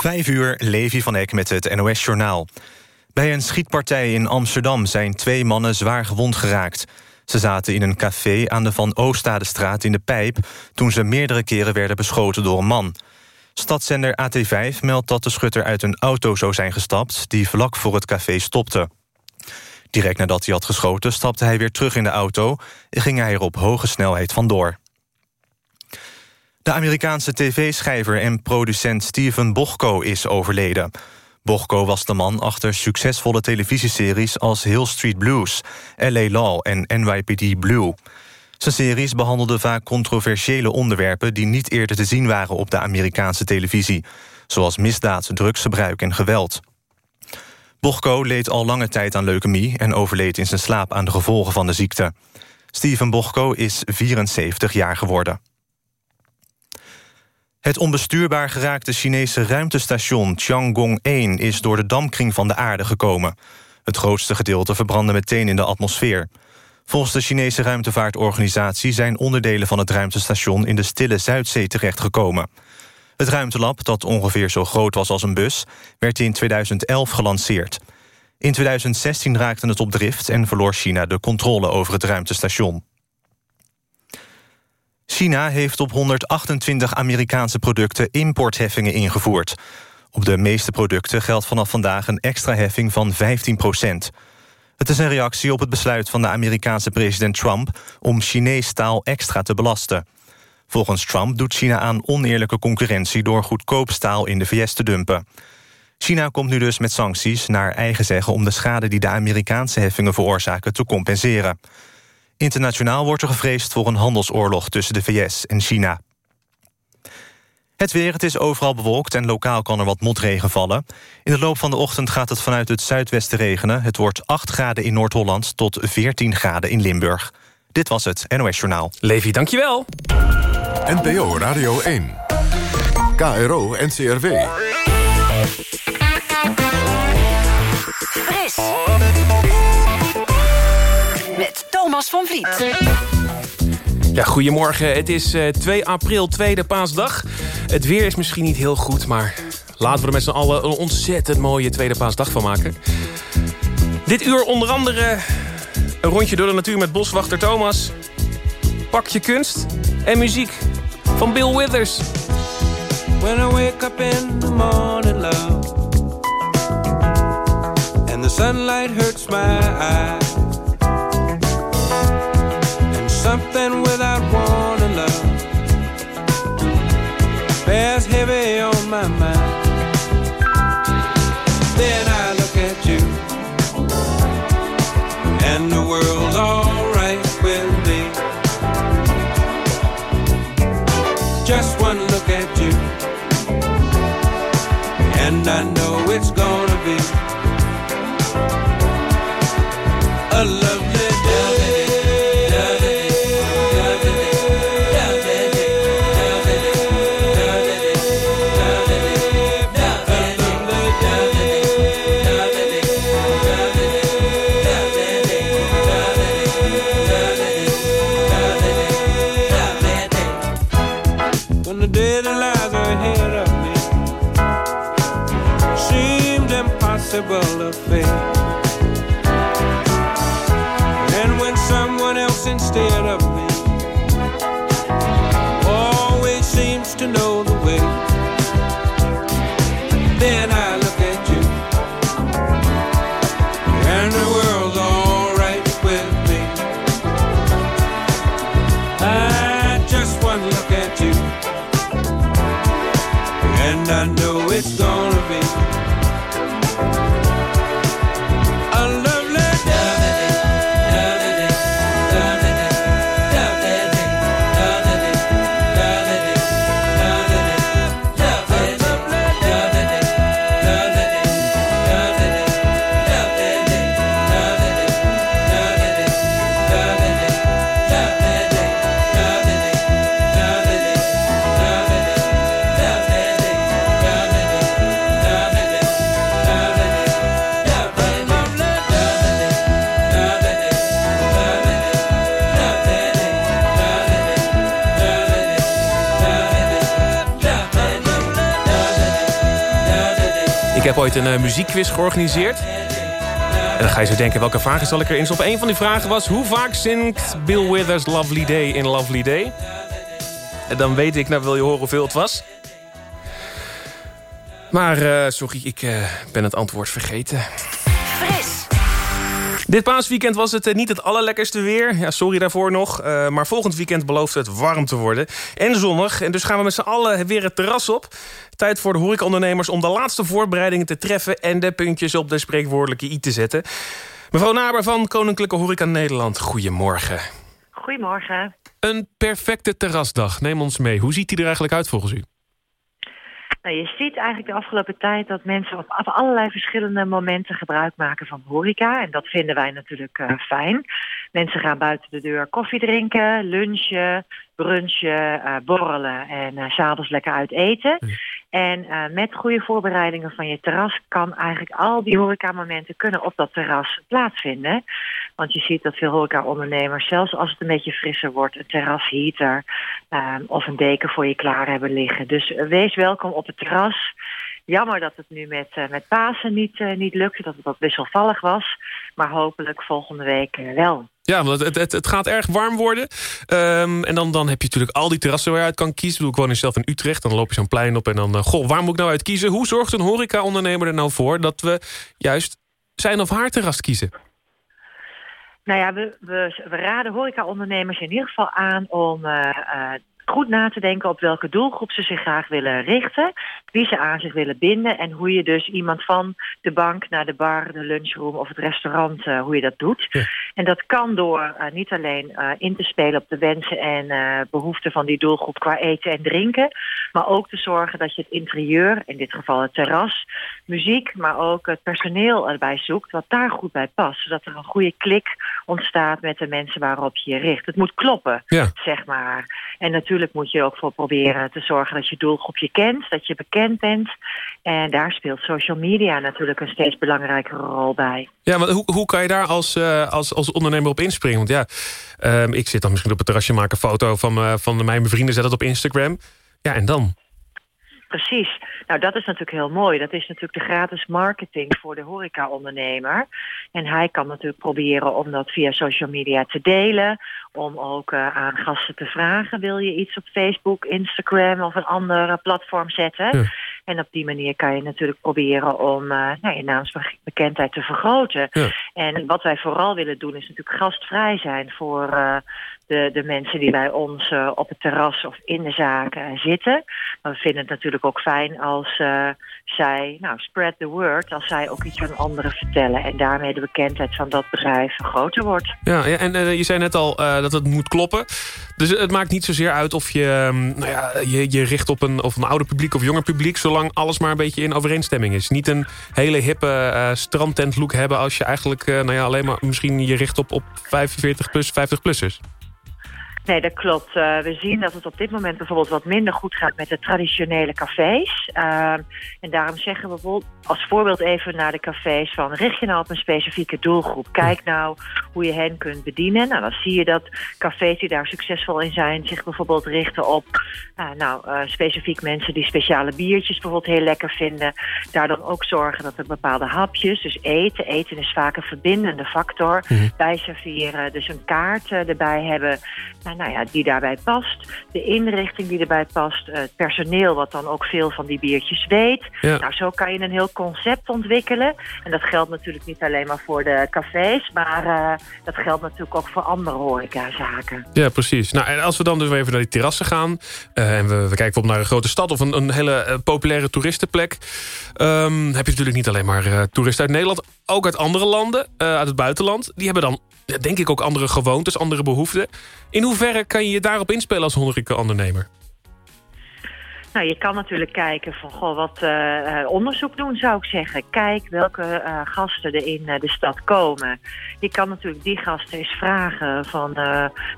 Vijf uur, Levi van Eck met het NOS-journaal. Bij een schietpartij in Amsterdam zijn twee mannen zwaar gewond geraakt. Ze zaten in een café aan de Van Oostadestraat in de Pijp... toen ze meerdere keren werden beschoten door een man. Stadszender AT5 meldt dat de schutter uit een auto zou zijn gestapt... die vlak voor het café stopte. Direct nadat hij had geschoten stapte hij weer terug in de auto... en ging hij er op hoge snelheid vandoor. De Amerikaanse tv-schrijver en producent Steven Bochco is overleden. Bochco was de man achter succesvolle televisieseries als Hill Street Blues, L.A. Law en NYPD Blue. Zijn series behandelden vaak controversiële onderwerpen... die niet eerder te zien waren op de Amerikaanse televisie... zoals misdaad, drugsgebruik en geweld. Bochco leed al lange tijd aan leukemie... en overleed in zijn slaap aan de gevolgen van de ziekte. Steven Bochco is 74 jaar geworden. Het onbestuurbaar geraakte Chinese ruimtestation Tiangong-1... is door de dampkring van de aarde gekomen. Het grootste gedeelte verbrandde meteen in de atmosfeer. Volgens de Chinese ruimtevaartorganisatie... zijn onderdelen van het ruimtestation in de stille Zuidzee terechtgekomen. Het ruimtelab, dat ongeveer zo groot was als een bus... werd in 2011 gelanceerd. In 2016 raakte het op drift en verloor China de controle over het ruimtestation. China heeft op 128 Amerikaanse producten importheffingen ingevoerd. Op de meeste producten geldt vanaf vandaag een extra heffing van 15 procent. Het is een reactie op het besluit van de Amerikaanse president Trump... om Chinees staal extra te belasten. Volgens Trump doet China aan oneerlijke concurrentie... door goedkoop staal in de VS te dumpen. China komt nu dus met sancties naar eigen zeggen... om de schade die de Amerikaanse heffingen veroorzaken te compenseren. Internationaal wordt er gevreesd voor een handelsoorlog tussen de VS en China. Het weer, het is overal bewolkt en lokaal kan er wat motregen vallen. In de loop van de ochtend gaat het vanuit het zuidwesten regenen. Het wordt 8 graden in Noord-Holland tot 14 graden in Limburg. Dit was het NOS Journaal. Levi, dankjewel. NPO Radio 1. KRO NCRW. Fris. Thomas van Vliet. Ja, goedemorgen. Het is uh, 2 april, tweede paasdag. Het weer is misschien niet heel goed, maar laten we er met z'n allen... een ontzettend mooie tweede paasdag van maken. Dit uur onder andere een rondje door de natuur met boswachter Thomas. Pakje kunst en muziek van Bill Withers. When I wake up in the morning, love And the sunlight hurts my eyes something impossible to face. Ooit een uh, muziekquiz georganiseerd. En dan ga je zo denken, welke vragen zal ik erin stoppen? Een van die vragen was, hoe vaak zingt Bill Withers Lovely Day in Lovely Day? En dan weet ik, nou wil je horen hoeveel het was? Maar uh, sorry, ik uh, ben het antwoord vergeten. Dit paasweekend was het niet het allerlekkerste weer. Ja, sorry daarvoor nog. Uh, maar volgend weekend belooft het warm te worden. En zonnig. En dus gaan we met z'n allen weer het terras op. Tijd voor de horecaondernemers om de laatste voorbereidingen te treffen... en de puntjes op de spreekwoordelijke i te zetten. Mevrouw Naber van Koninklijke Horeca Nederland, goedemorgen. Goedemorgen. Een perfecte terrasdag. Neem ons mee. Hoe ziet die er eigenlijk uit volgens u? Nou, je ziet eigenlijk de afgelopen tijd dat mensen op allerlei verschillende momenten gebruik maken van horeca. En dat vinden wij natuurlijk uh, fijn. Mensen gaan buiten de deur koffie drinken, lunchen, brunchen, uh, borrelen en uh, s'avonds lekker uit eten. En uh, met goede voorbereidingen van je terras kan eigenlijk al die horecamomenten kunnen op dat terras plaatsvinden. Want je ziet dat veel horecaondernemers, zelfs als het een beetje frisser wordt, een terrasheater uh, of een deken voor je klaar hebben liggen. Dus wees welkom op het terras. Jammer dat het nu met, uh, met Pasen niet, uh, niet lukte, dat het wat wisselvallig was. Maar hopelijk volgende week wel. Ja, want het, het, het gaat erg warm worden. Um, en dan, dan heb je natuurlijk al die terrassen waar je uit kan kiezen. Ik, bedoel, ik woon zelf in Utrecht, dan loop je zo'n plein op... en dan, goh, waar moet ik nou uit kiezen? Hoe zorgt een horeca-ondernemer er nou voor... dat we juist zijn of haar terras kiezen? Nou ja, we, we, we raden horeca-ondernemers in ieder geval aan om uh, uh, goed na te denken op welke doelgroep ze zich graag willen richten, wie ze aan zich willen binden en hoe je dus iemand van de bank naar de bar, de lunchroom of het restaurant, uh, hoe je dat doet. En dat kan door uh, niet alleen uh, in te spelen op de wensen en behoeften van die doelgroep qua eten en drinken, maar ook te zorgen dat je het interieur, in dit geval het terras, muziek, maar ook het personeel erbij zoekt wat daar goed bij past, zodat er een goede klik ontstaat met de mensen waarop je je richt. Het moet kloppen, ja. zeg maar. En natuurlijk moet je ook voor proberen te zorgen dat je doelgroep je kent, dat je bekend bent. En daar speelt social media natuurlijk een steeds belangrijkere rol bij. Ja, maar hoe, hoe kan je daar als, uh, als, als ondernemer op inspringen? Want ja, um, ik zit dan misschien op het terrasje, maak een foto van, uh, van mijn vrienden, zet het op Instagram. Ja, en dan? Precies. Nou, dat is natuurlijk heel mooi. Dat is natuurlijk de gratis marketing voor de horeca-ondernemer. En hij kan natuurlijk proberen om dat via social media te delen. Om ook uh, aan gasten te vragen, wil je iets op Facebook, Instagram of een ander platform zetten? Ja. En op die manier kan je natuurlijk proberen om uh, nou, je naamsbekendheid te vergroten. Ja. En wat wij vooral willen doen is natuurlijk gastvrij zijn voor uh, de, de mensen die bij ons uh, op het terras of in de zaken zitten. Maar we vinden het natuurlijk ook fijn als uh, zij, nou, spread the word, als zij ook iets aan anderen vertellen. En daarmee de bekendheid van dat bedrijf groter wordt. Ja, ja en je zei net al dat het moet kloppen. Dus het maakt niet zozeer uit of je um, nou ja, je, je richt op een, of een ouder publiek of jonger publiek, zolang alles maar een beetje in overeenstemming is. Niet een hele hippe strandtent look hebben als je eigenlijk nou ja, alleen maar misschien je richt op, op 45 plus, 50 plussers. Nee, dat klopt. Uh, we zien dat het op dit moment bijvoorbeeld wat minder goed gaat met de traditionele cafés. Uh, en daarom zeggen we bijvoorbeeld als voorbeeld even naar de cafés van richt je nou op een specifieke doelgroep. Kijk nou hoe je hen kunt bedienen. Nou, dan zie je dat cafés die daar succesvol in zijn zich bijvoorbeeld richten op uh, nou, specifiek mensen die speciale biertjes bijvoorbeeld heel lekker vinden. Daar dan ook zorgen dat er bepaalde hapjes, dus eten. Eten is vaak een verbindende factor. Mm -hmm. Bij serveren, dus een kaart erbij hebben nou ja, die daarbij past. De inrichting die erbij past. Het personeel wat dan ook veel van die biertjes weet. Ja. Nou, zo kan je een heel concept ontwikkelen. En dat geldt natuurlijk niet alleen maar voor de cafés. Maar uh, dat geldt natuurlijk ook voor andere horecazaken. Ja, precies. Nou, en als we dan dus even naar die terrassen gaan. Uh, en we, we kijken op naar een grote stad of een, een hele uh, populaire toeristenplek. Um, heb je natuurlijk niet alleen maar toeristen uit Nederland. Ook uit andere landen, uit het buitenland. Die hebben dan denk ik ook andere gewoontes, andere behoeften. In hoeverre kan je je daarop inspelen als ondernemer? Nou, je kan natuurlijk kijken van, goh, wat uh, onderzoek doen zou ik zeggen. Kijk welke uh, gasten er in de stad komen. Je kan natuurlijk die gasten eens vragen van,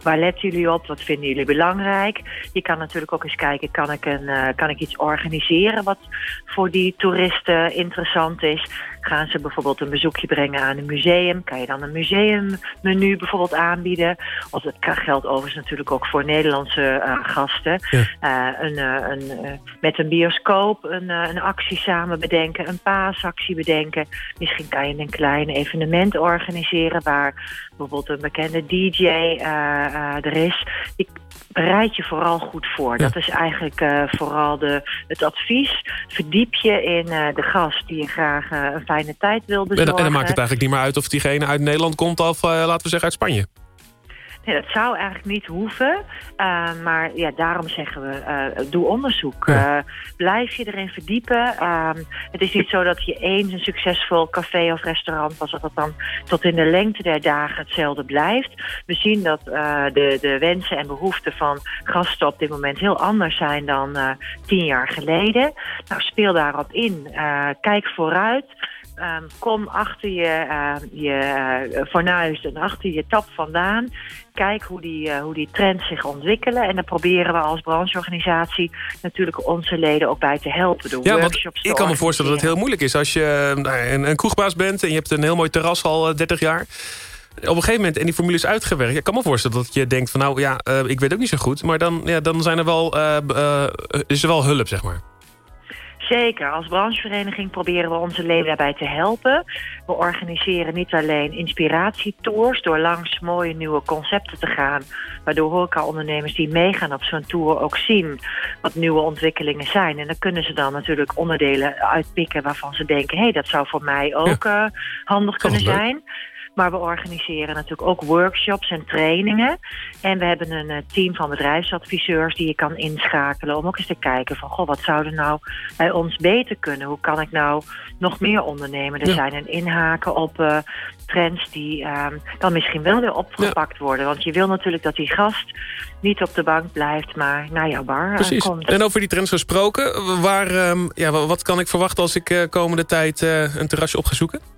waar letten jullie op? Wat vinden jullie belangrijk? Je kan natuurlijk ook eens kijken, kan ik, een, kan ik iets organiseren wat voor die toeristen interessant is? Gaan ze bijvoorbeeld een bezoekje brengen aan een museum? Kan je dan een museummenu bijvoorbeeld aanbieden? Of dat geldt overigens natuurlijk ook voor Nederlandse uh, gasten. Ja. Uh, een, uh, een met een bioscoop een, een actie samen bedenken, een paasactie bedenken. Misschien kan je een klein evenement organiseren waar bijvoorbeeld een bekende DJ er is. Ik bereid je vooral goed voor. Dat is eigenlijk vooral de, het advies. Verdiep je in de gast die je graag een fijne tijd wil bezorgen. En, dan maakt het eigenlijk niet meer uit of diegene uit Nederland komt of laten we zeggen uit Spanje. Nee, dat zou eigenlijk niet hoeven. Uh, maar ja, daarom zeggen we, uh, doe onderzoek. Uh, blijf je erin verdiepen. Ehm, het is niet zo dat je eens een succesvol café of restaurant was... dat dan tot in de lengte der dagen hetzelfde blijft. We zien dat de, de wensen en behoeften van gasten op dit moment... heel anders zijn dan tien jaar geleden. Nou, speel daarop in. kijk vooruit. Um, kom achter je, uh, je uh, fornuis en achter je tap vandaan. Kijk hoe die, uh, hoe die trends zich ontwikkelen. En dan proberen we als brancheorganisatie natuurlijk onze leden ook bij te helpen. Door ja, workshops ik kan me voorstellen dat het heel moeilijk is. Als je nou, een, een kroegbaas bent en je hebt een heel mooi terras al 30 jaar op een gegeven moment, en die formule is uitgewerkt... ik kan me voorstellen dat je denkt van nou ja, ik weet ook niet zo goed... maar dan, ja, dan zijn er wel, is er wel hulp, zeg maar. Zeker. Als branchevereniging proberen we onze leden daarbij te helpen. We organiseren niet alleen inspiratietours... door langs mooie nieuwe concepten te gaan... waardoor horeca-ondernemers die meegaan op zo'n tour ook zien... wat nieuwe ontwikkelingen zijn. En dan kunnen ze dan natuurlijk onderdelen uitpikken... waarvan ze denken, hé, hey, dat zou voor mij ook ja. uh, handig kunnen zijn... Maar we organiseren natuurlijk ook workshops en trainingen. En we hebben een uh, team van bedrijfsadviseurs die je kan inschakelen... om ook eens te kijken van, goh, wat zou er nou bij ons beter kunnen? Hoe kan ik nou nog meer ondernemen? Er ja. zijn en inhaken op uh, trends die uh, dan misschien wel weer opgepakt ja. worden. Want je wil natuurlijk dat die gast niet op de bank blijft, maar naar jouw bar Precies. komt. En over die trends gesproken, waar, um, ja, wat kan ik verwachten als ik uh, komende tijd een terrasje op ga zoeken?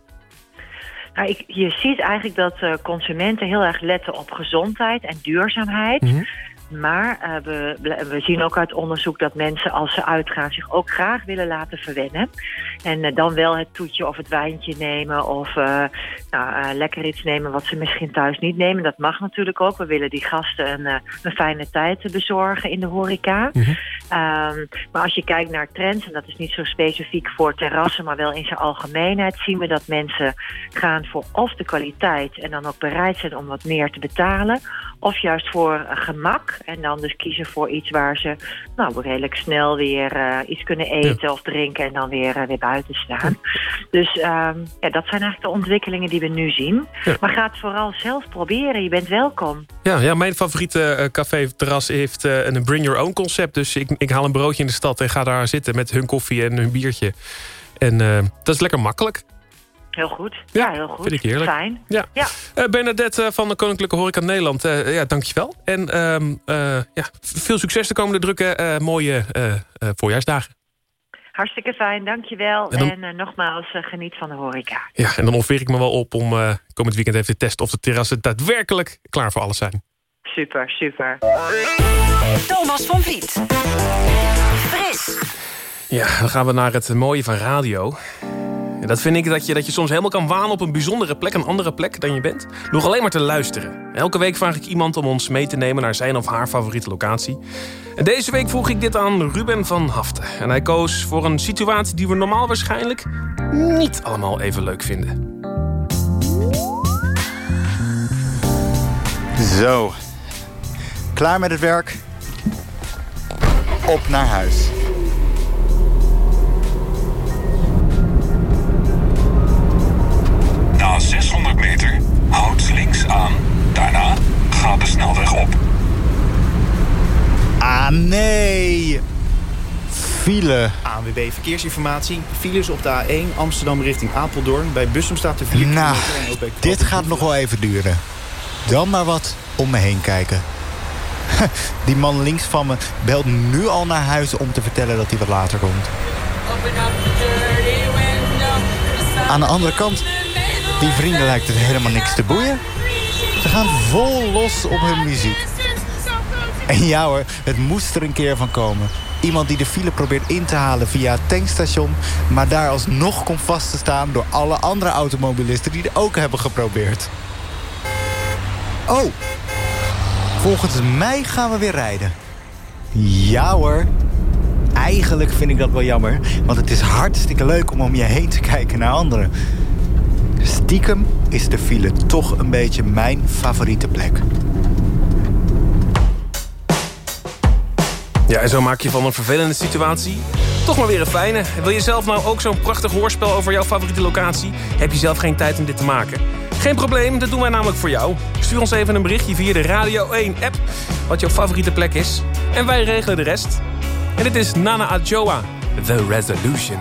Nou, ik, je ziet eigenlijk dat uh, consumenten heel erg letten op gezondheid en duurzaamheid. -hmm. Maar uh, we, we zien ook uit onderzoek dat mensen als ze uitgaan zich ook graag willen laten verwennen. En uh, dan wel het toetje of het wijntje nemen of uh, nou, lekker iets nemen wat ze misschien thuis niet nemen. Dat mag natuurlijk ook. We willen die gasten een, een fijne tijd bezorgen in de horeca. Mm -hmm. um, maar als je kijkt naar trends, en dat is niet zo specifiek voor terrassen, maar wel in zijn algemeenheid, zien we dat mensen gaan voor of de kwaliteit en dan ook bereid zijn om wat meer te betalen. Of juist voor gemak. En dan dus kiezen voor iets waar ze nou, redelijk snel weer uh, iets kunnen eten ja. of drinken. En dan weer, uh, weer buiten staan. Ja. Dus um, ja, dat zijn eigenlijk de ontwikkelingen die we nu zien. Ja. Maar ga het vooral zelf proberen. Je bent welkom. Ja, ja mijn favoriete uh, café-terras heeft een bring your own concept. Dus ik, ik haal een broodje in de stad en ga daar zitten met hun koffie en hun biertje. En dat is lekker makkelijk. Heel goed. Ja, ja, heel goed. Vind ik heerlijk. Fijn. Ja. ja. Uh, Bernadette van de Koninklijke Horeca Nederland, uh, ja, dankjewel. En uh, ja, veel succes de komende drukke, mooie voorjaarsdagen. Hartstikke fijn, dankjewel. En, dan, en nogmaals, geniet van de horeca. Ja, en dan offer ik me wel op om komend weekend even te testen... of de terrassen daadwerkelijk klaar voor alles zijn. Super, super. Thomas van Vliet. Fris. Ja, dan gaan we naar het mooie van radio. En dat vind ik dat je, dat je soms helemaal kan wanen op een bijzondere plek... een andere plek dan je bent, nog alleen maar te luisteren. Elke week vraag ik iemand om ons mee te nemen naar zijn of haar favoriete locatie. En deze week vroeg ik dit aan Ruben van Haften. En hij koos voor een situatie die we normaal waarschijnlijk... niet allemaal even leuk vinden. Zo. Klaar met het werk? Op naar huis. Links aan. Daarna gaat de snelweg op. Ah, nee! File. ANWB Verkeersinformatie. Files op de A1 Amsterdam richting Apeldoorn. Bij Bussum staat de 4 Nou, dit gaat nog wel even duren. Dan maar wat om me heen kijken. Die man links van me belt nu al naar huis om te vertellen dat hij wat later komt. Aan de andere kant, die vrienden lijkt het helemaal niks te boeien. Ze gaan vol los op hun muziek. En ja hoor, het moest er een keer van komen. Iemand die de file probeert in te halen via het tankstation... maar daar alsnog komt vast te staan door alle andere automobilisten... die het ook hebben geprobeerd. Oh, volgens mij gaan we weer rijden. Ja hoor. eigenlijk vind ik dat wel jammer. Want het is hartstikke leuk om om je heen te kijken naar anderen. Stiekem is de file toch een beetje mijn favoriete plek. Ja, en zo maak je van een vervelende situatie toch maar weer een fijne. Wil je zelf nou ook zo'n prachtig hoorspel over jouw favoriete locatie? Heb je zelf geen tijd om dit te maken? Geen probleem, dat doen wij namelijk voor jou. Stuur ons even een berichtje via de Radio 1-app... wat jouw favoriete plek is. En wij regelen de rest. En dit is Nana Adjoa, The Resolution.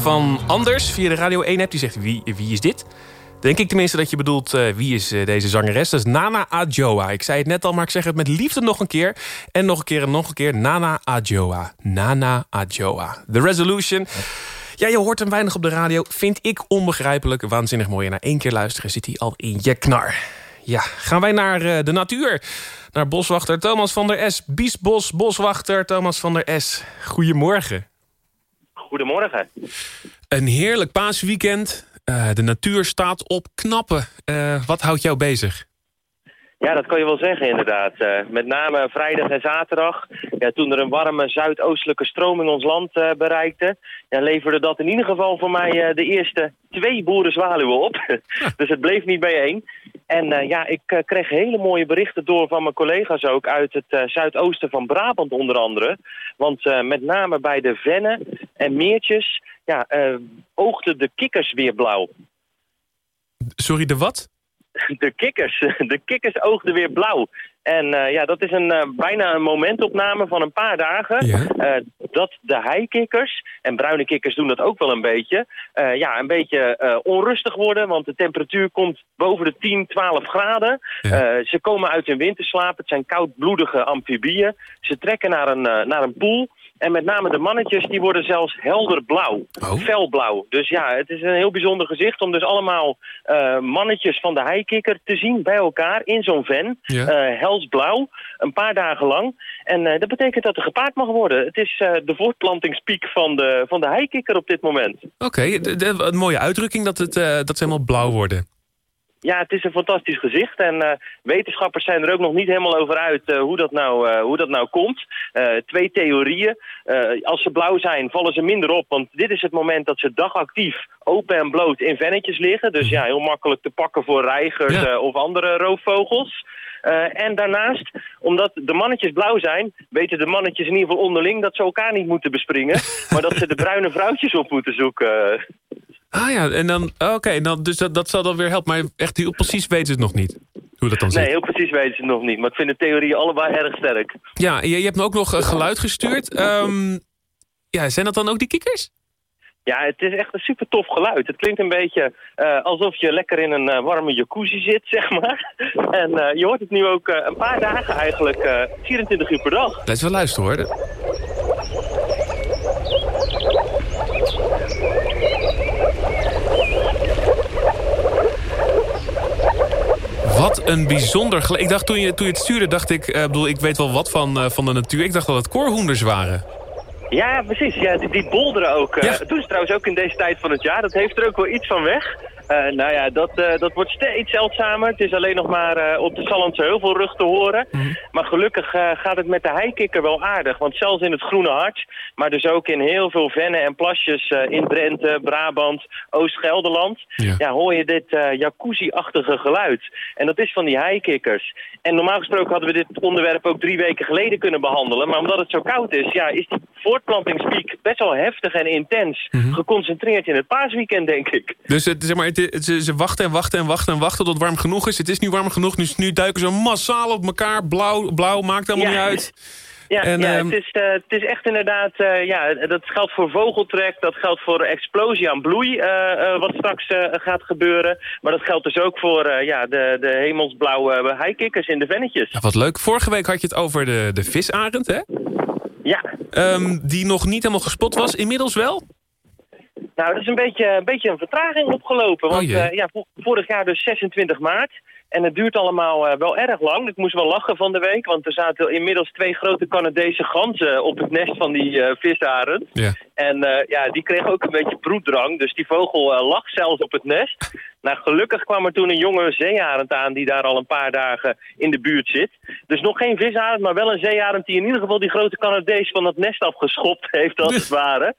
Van Anders via de Radio 1-app. Die zegt, wie, wie is dit? Denk ik tenminste dat je bedoelt, uh, wie is uh, deze zangeres? Dat is Nana Adjoa. Ik zei het net al, maar ik zeg het met liefde nog een keer. En nog een keer en nog een keer. Nana Adjoa. Nana Adjoa. The Resolution. Ja, je hoort hem weinig op de radio. Vind ik onbegrijpelijk. Waanzinnig mooi. En na één keer luisteren zit hij al in je knar. Ja, gaan wij naar uh, de natuur. Naar boswachter Thomas van der S. Biesbos, boswachter Thomas van der S. Goedemorgen. Goedemorgen. Een heerlijk paasweekend. Uh, de natuur staat op knappen. Uh, wat houdt jou bezig? Ja, dat kan je wel zeggen inderdaad. Uh, met name vrijdag en zaterdag, ja, toen er een warme zuidoostelijke stroming ons land bereikte... Ja, leverde dat in ieder geval voor mij de eerste twee boerenzwaluwen op. dus het bleef niet bij één. En ja, ik kreeg hele mooie berichten door van mijn collega's ook... uit het zuidoosten van Brabant onder andere... Want met name bij de vennen en meertjes ja, oogden de kikkers weer blauw. Sorry, de wat? De kikkers. De kikkers oogden weer blauw. En eh, ja, dat is een, eh, bijna een momentopname van een paar dagen. eh, dat de heikikkers, en bruine kikkers doen dat ook wel een beetje... ja, een beetje onrustig worden, want de temperatuur komt boven de 10, 12 graden. Ze komen uit hun winterslaap, het zijn koudbloedige amfibieën. Ze trekken naar een, naar een poel... En met name de mannetjes, die worden zelfs helder blauw. Felblauw. Dus ja, het is een heel bijzonder gezicht om dus allemaal eh, mannetjes van de heikikker te zien bij elkaar in zo'n ven. Ja. Eh, helsblauw, een paar dagen lang. En eh, dat betekent dat er gepaard mag worden. Het is de voortplantingspiek van de, van de heikikker op dit moment. Oké, een mooie uitdrukking dat, het, dat ze helemaal blauw worden. Ja, het is een fantastisch gezicht. En eh, wetenschappers zijn er ook nog niet helemaal over uit eh, hoe, dat nou, eh, hoe dat nou komt. Twee theorieën. Als ze blauw zijn, vallen ze minder op. Want dit is het moment dat ze dagactief open en bloot in vennetjes liggen. Dus ja, heel makkelijk te pakken voor reigers Ja. of andere roofvogels. En daarnaast, omdat de mannetjes blauw zijn... weten de mannetjes in ieder geval onderling dat ze elkaar niet moeten bespringen... maar dat ze de bruine vrouwtjes op moeten zoeken. Ah ja, en dan, oké, dan, dus dat, dat zal dan weer helpen. Maar echt heel precies weten ze het nog niet. Hoe dat dan zit. Nee, heel precies weten ze het nog niet. Maar ik vind de theorieën allebei erg sterk. Ja, je, je hebt me ook nog eh, geluid gestuurd. Ehm, ja, zijn dat dan ook die kikkers? Ja, het is echt een super tof geluid. Het klinkt een beetje eh, alsof je lekker in een eh, warme jacuzzi zit, zeg maar. En je hoort het nu ook een paar dagen eigenlijk, eh 24 uur per dag. Laten we luisteren hoor. Wat een bijzonder geluid. Ik dacht toen je, toen je het stuurde, dacht ik, eh, bedoel, ik weet wel wat van, eh, van de natuur. Ik dacht dat het koorhoenders waren. Ja, precies. Ja, die, die bolderen ook. eh Ja. doen ze trouwens ook in deze tijd van het jaar. Dat heeft er ook wel iets van weg. Nou ja, dat, dat wordt steeds zeldzamer. Het is alleen nog maar op de Sallandse Heuvelrug te horen. Maar gelukkig gaat het met de heikikker wel aardig. Want zelfs in het Groene Hart, maar dus ook in heel veel vennen en plasjes eh, in Drenthe, Brabant, Oost-Gelderland... Ja. Ja. hoor je dit eh jacuzzi-achtige geluid. En dat is van die heikikkers. En normaal gesproken hadden we dit onderwerp ook drie weken geleden kunnen behandelen. Maar omdat het zo koud is, ja, is die voortplantingspiek best wel heftig en intens. Geconcentreerd in het paasweekend, denk ik. Dus het, zeg maar, het, het- ze, ze wachten en wachten en wachten en wachten tot het warm genoeg is. Het is nu warm genoeg, dus nu duiken ze massaal op elkaar. Blauw, blauw maakt helemaal Ja. niet uit. Ja, En, ja ehm, het, is, eh, het is echt inderdaad, eh, ja, dat geldt voor vogeltrek, dat geldt voor explosie aan bloei, eh, eh, wat straks gaat gebeuren. Maar dat geldt dus ook voor eh, ja, de, de hemelsblauwe heikikkers in de vennetjes. Ja, wat leuk. Vorige week had je het over de, de visarend, hè? Ja, Ehm, die nog niet helemaal gespot was. Inmiddels wel? nou, dat is een beetje, een beetje een vertraging opgelopen. Want Oh eh, ja, vo- vorig jaar dus 26 maart. En het duurt allemaal eh, wel erg lang. Ik moest wel lachen van de week, want er zaten inmiddels twee grote Canadese ganzen op het nest van die eh visarend. Ja. En eh, ja, die kreeg ook een beetje broeddrang. Dus die vogel lag zelfs op het nest. Nou, gelukkig kwam er toen een jonge zeearend aan... die daar al een paar dagen in de buurt zit. Dus nog geen visarend, maar wel een zeearend... die in ieder geval die grote Canadees van het nest afgeschopt heeft, als het ware.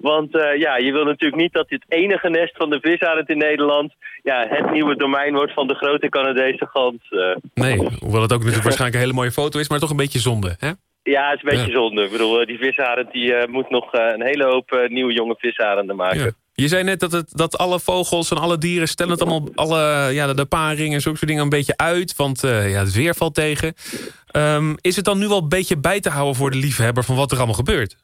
Want eh, ja, je wil natuurlijk niet dat dit enige nest van de visarend in Nederland... ja, het nieuwe domein wordt van de grote Canadese gans. eh. Nee, hoewel het ook natuurlijk waarschijnlijk een hele mooie foto is... maar toch een beetje zonde, hè? Ja, het is een beetje Ja. zonde. Ik bedoel, eh, die visarend die, moet nog een hele hoop nieuwe jonge visarenden maken. Ja. Je zei net dat, het, dat alle vogels en alle dieren stellen het allemaal... Alle, ja, de, de paring en zulke soort dingen een beetje uit... want eh, ja, het weer valt tegen. Ehm, is het dan nu wel een beetje bij te houden voor de liefhebber... van wat er allemaal gebeurt?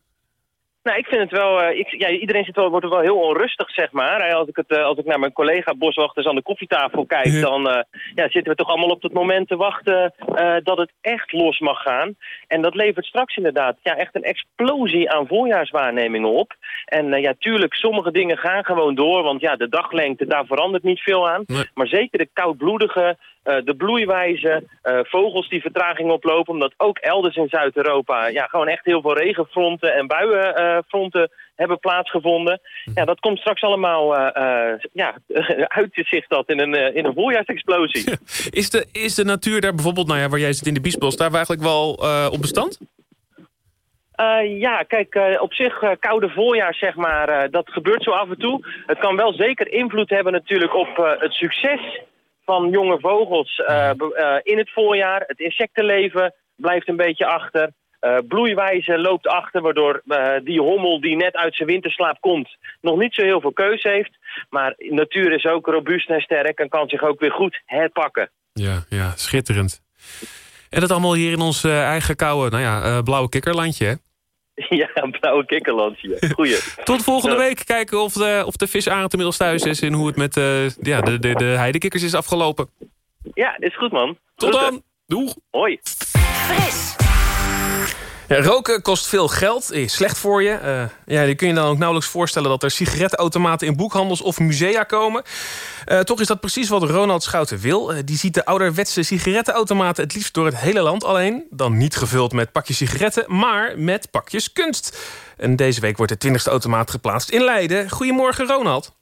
Nou, ik vind het wel. eh, ik, ja, iedereen zit wel, wordt er wel heel onrustig, zeg maar. Als ik, het, eh, als ik naar mijn collega boswachters aan de koffietafel kijk, Ja. dan eh, ja, zitten we toch allemaal op het moment te wachten dat het echt los mag gaan. En dat levert straks inderdaad ja, echt een explosie aan voorjaarswaarnemingen op. En ja, tuurlijk, sommige dingen gaan gewoon door, want ja, de daglengte, daar verandert niet veel aan. Nee. Maar zeker de koudbloedige, de bloeiwijze, eh, vogels die vertraging oplopen, omdat ook elders in Zuid-Europa ja, gewoon echt heel veel regenfronten en buienfronten hebben plaatsgevonden. Ja, dat komt straks allemaal eh, eh, ja, uit zich dat in een, eh, in een voorjaarsexplosie. Is de, is de natuur daar bijvoorbeeld... nou ja, waar jij zit in de Biesbos... daar eigenlijk wel eh, op bestand? Eh, ja, kijk, eh, op zich eh, koude voorjaar, zeg maar, eh, dat gebeurt zo af en toe. Het kan wel zeker invloed hebben natuurlijk op eh, het succes van jonge vogels eh, eh, in het voorjaar. Het insectenleven blijft een beetje achter. Eh, bloeiwijze loopt achter, waardoor die hommel die net uit zijn winterslaap komt... nog niet zo heel veel keus heeft. Maar natuur is ook robuust en sterk en kan zich ook weer goed herpakken. Ja, ja, schitterend. En dat allemaal hier in ons eigen koude, nou ja, blauwe kikkerlandje, hè? Ja, een blauwe kikkerlandje. Goeie. Tot volgende week kijken of de, of de visarend inmiddels thuis is... en hoe het met eh, ja, de, de, de heidekikkers is afgelopen. Ja, is goed man. Tot Groeten. dan! Doeg! Hoi. Fris. Ja, roken kost veel geld, is slecht voor je. Eh, ja, je kun je dan ook nauwelijks voorstellen... dat er sigarettenautomaten in boekhandels of musea komen. Eh, toch is dat precies wat Ronald Schouten wil. Eh, die ziet de ouderwetse sigarettenautomaten het liefst door het hele land. Alleen dan niet gevuld met pakjes sigaretten, maar met pakjes kunst. En deze week wordt de twintigste automaat geplaatst in Leiden. Goedemorgen, Ronald.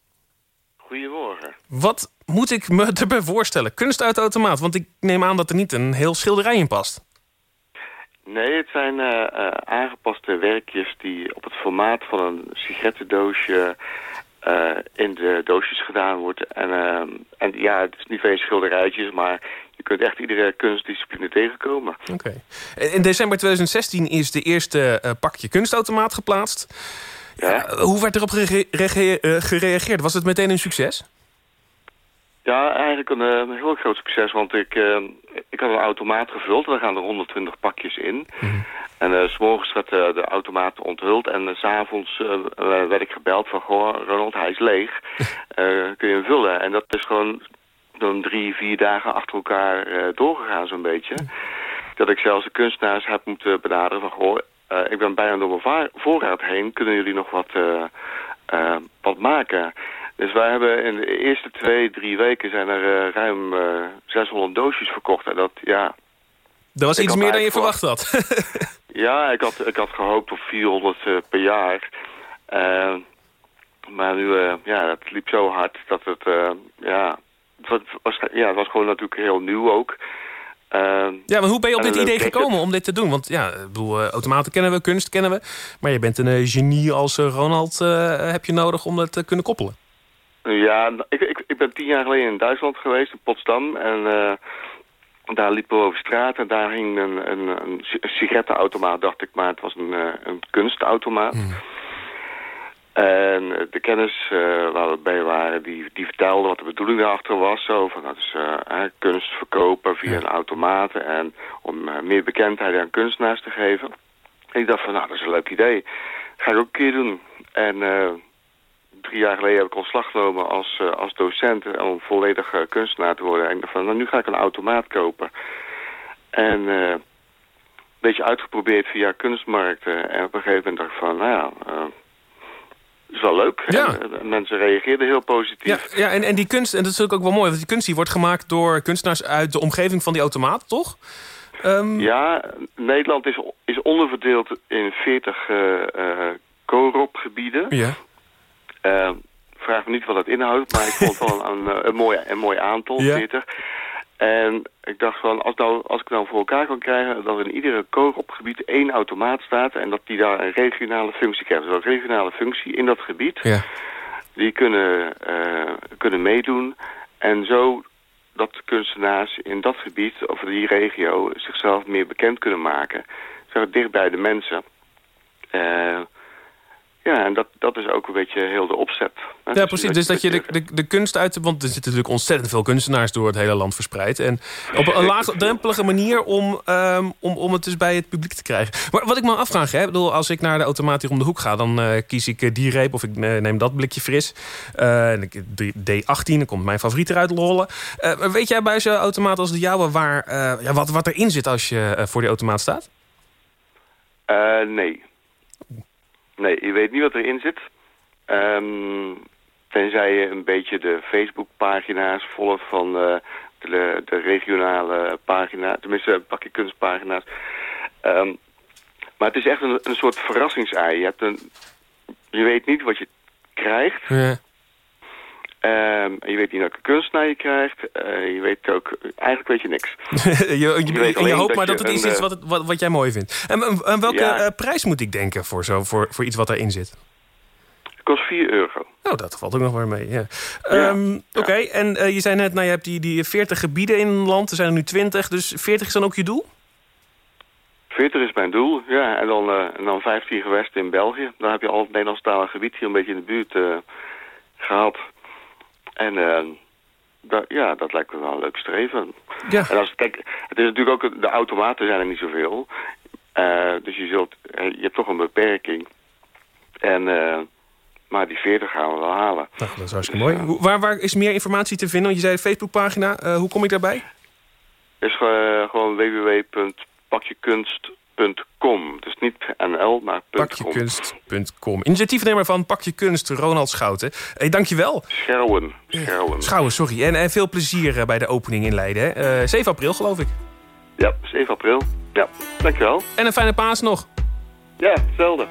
Goedemorgen. Wat moet ik me erbij voorstellen? Kunst uit de automaat, want ik neem aan dat er niet een heel schilderij in past. Nee, het zijn eh, eh, aangepaste werkjes die op het formaat van een sigarettendoosje eh, in de doosjes gedaan wordt. En, en ja, het is niet veel schilderijtjes, maar je kunt echt iedere kunstdiscipline tegenkomen. Oké. In december 2016 is de eerste pakje kunstautomaat geplaatst. Ja. Hoe werd erop gere- gereageerd? Was het meteen een succes? Ja, eigenlijk een, eh, een heel groot succes, want ik, eh, ik had een automaat gevuld. Daar gaan er 120 pakjes in. En eh, s s'morgens werd de automaat onthuld en s s'avonds werd ik gebeld van... Goh, Ronald, hij is leeg. Kun je hem vullen? En dat is gewoon dan drie, vier dagen achter elkaar doorgegaan zo'n beetje. Dat ik zelfs de kunstenaars heb moeten benaderen van... Goh, ik ben bijna door mijn voorraad heen. Kunnen jullie nog wat, wat maken? Dus wij hebben in de eerste twee, drie weken zijn er eh, ruim eh 600 doosjes verkocht. En dat, ja... Dat was iets meer dan je verwacht had. Ja, ik had, ik had gehoopt op 400 eh, per jaar. Eh, maar nu, eh, ja, het liep zo hard dat het, eh, ja, het was, was- ja, het was gewoon natuurlijk heel nieuw ook. Eh, Ja, maar hoe ben je op dit idee gekomen om dit te doen? Want ja, ik bedoel, eh, automaten kennen we, kunst kennen we. Maar je bent een eh, genie als eh, Ronald eh, heb je nodig om het te kunnen koppelen. Ja, ik, ik, ik ben tien jaar geleden in Duitsland geweest, in Potsdam. En eh, daar liepen we over straat en daar hing een, een, een si- een sigarettenautomaat, dacht ik. Maar het was een, eh, een kunstautomaat. En eh, de kennis waar we bij waren, die, die vertelde wat de bedoeling daarachter was. Zo van, dat is eh, eh, kunst verkopen via een automaat en om meer bekendheid aan kunstenaars te geven. En ik dacht van, nou, dat is een leuk idee. Ga ik ook een keer doen. En eh, drie jaar geleden heb ik ontslag genomen als, eh, als docent eh, om volledig eh, kunstenaar te worden. En ik dacht van, nou, nu ga ik een automaat kopen. En een beetje uitgeprobeerd via kunstmarkten. En op een gegeven moment dacht ik van, nou ja, is wel leuk. Ja. En, mensen reageerden heel positief. Ja, en, en die kunst, en dat is natuurlijk ook wel mooi... want die kunst die wordt gemaakt door kunstenaars uit de omgeving van die automaat, toch? Ehm, Ja, Nederland is, is onderverdeeld in 40 eh eh COROP-gebieden. Ja. Eh, vraag me niet wat dat inhoudt, maar ik vond het wel een, een, een, mooi, een mooi aantal, Ja. 40. En ik dacht van, als, nou, als ik nou voor elkaar kan krijgen... dat er in iedere COROP-gebied één automaat staat... en dat die daar een regionale functie krijgt. Dus een regionale functie in dat gebied... Ja. die kunnen, eh, kunnen meedoen. En zo dat kunstenaars in dat gebied of die regio zichzelf meer bekend kunnen maken. Zeg, dicht bij de mensen. Eh, ja, en dat, dat is ook een beetje heel de opzet. hè. Ja, precies. Dus dat je de, de, de kunst uit... Want er zitten natuurlijk ontzettend veel kunstenaars door het hele land verspreid. En op een laagdrempelige manier om, ehm, om, om het dus bij het publiek te krijgen. Maar wat ik me afvraag, hè, bedoel, als ik naar de automaat hier om de hoek ga... dan eh, kies ik eh, die reep of ik eh, neem dat blikje fris. En ik, de D18, dan komt mijn favoriet eruit rollen. Weet jij bij zo'n automaat als de jouwe... Waar, ja, wat, wat erin zit als je voor die automaat staat? Nee. Nee, je weet niet wat erin zit. Ehm, tenzij je een beetje de Facebook-pagina's volgt van eh, de, de regionale pagina, tenminste pak je kunstpagina's. Ehm, maar het is echt een, een soort verrassingsei. Je, hebt een, je weet niet wat je krijgt. Ja. En je weet niet welke kunstenaar je krijgt. Eh, je weet ook, eigenlijk weet je niks. je, je, hoopt maar dat het iets is wat, het- wat, wat jij mooi vindt. En, en, en welke Ja. eh, prijs moet ik denken voor, zo, voor, voor iets wat erin zit? Het kost 4 euro. Nou, dat valt ook nog wel mee. Ja. Ja. Ehm, Oké, en eh, je zei net, nou, je hebt die, die 40 gebieden in een land. Er zijn er nu 20, dus 40 is dan ook je doel? 40 is mijn doel, ja. En dan, en dan 15 gewesten in België. Dan heb je al het Nederlandstalig gebied hier een beetje in de buurt eh, gehad. En eh, dat, ja, dat lijkt me wel een leuk streven. Ja. En als, kijk, het is natuurlijk ook, de automaten zijn er niet zoveel. Eh, dus je, zult, eh, je hebt toch een beperking. En, eh, maar die 40 gaan we wel halen. Nou, dat is hartstikke mooi. Hoe- Waar, waar is meer informatie te vinden? Want je zei Facebookpagina. Hoe kom ik daarbij? is eh, gewoon www.pakjekunst.com. Dus niet NL, maar .com. Pakjekunst.com. Initiatiefnemer van Pakje Kunst, Ronald Schouten. Hey, dankjewel. Scherwen. Scherwen. Schouwen, sorry. En, en veel plezier eh, bij de opening in Leiden. hè. Eh 7 april, geloof ik. Ja, 7 april. Ja, dankjewel. En een fijne paas nog. Ja, hetzelfde.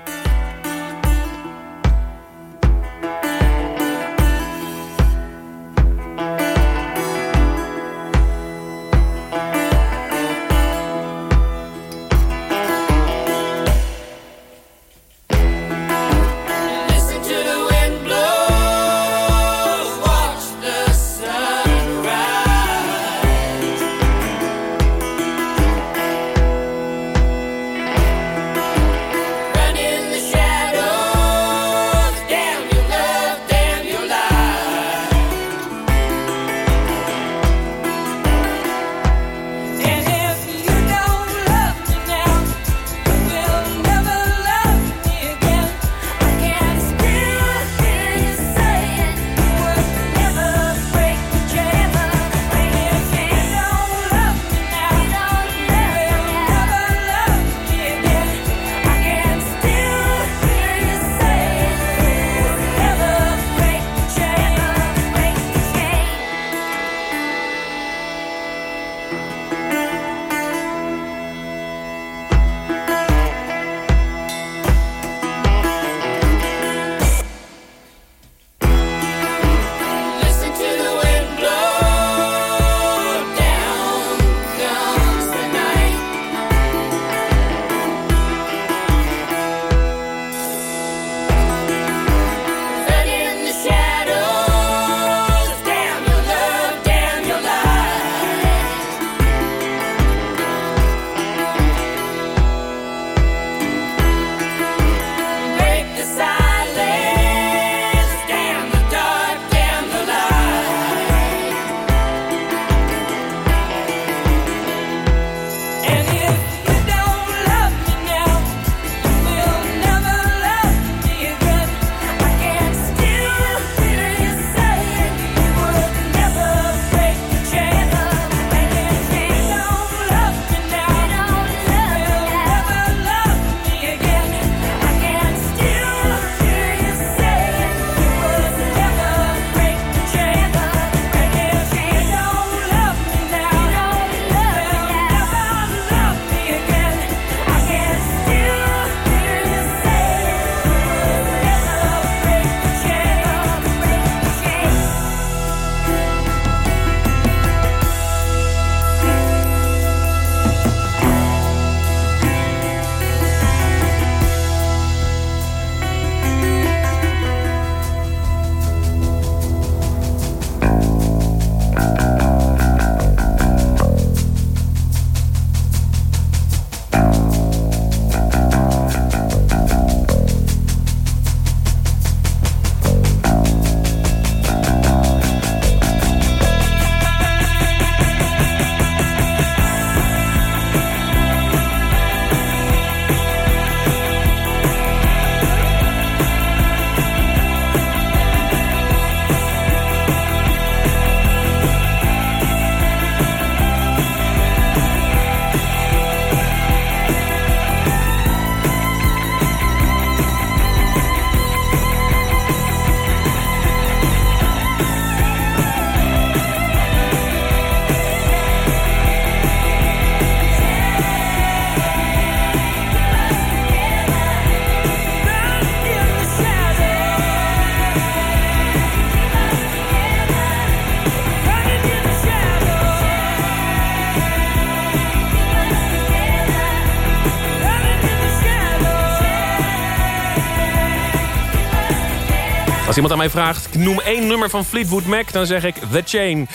Als iemand aan mij vraagt, noem één nummer van Fleetwood Mac... dan zeg ik The Chain.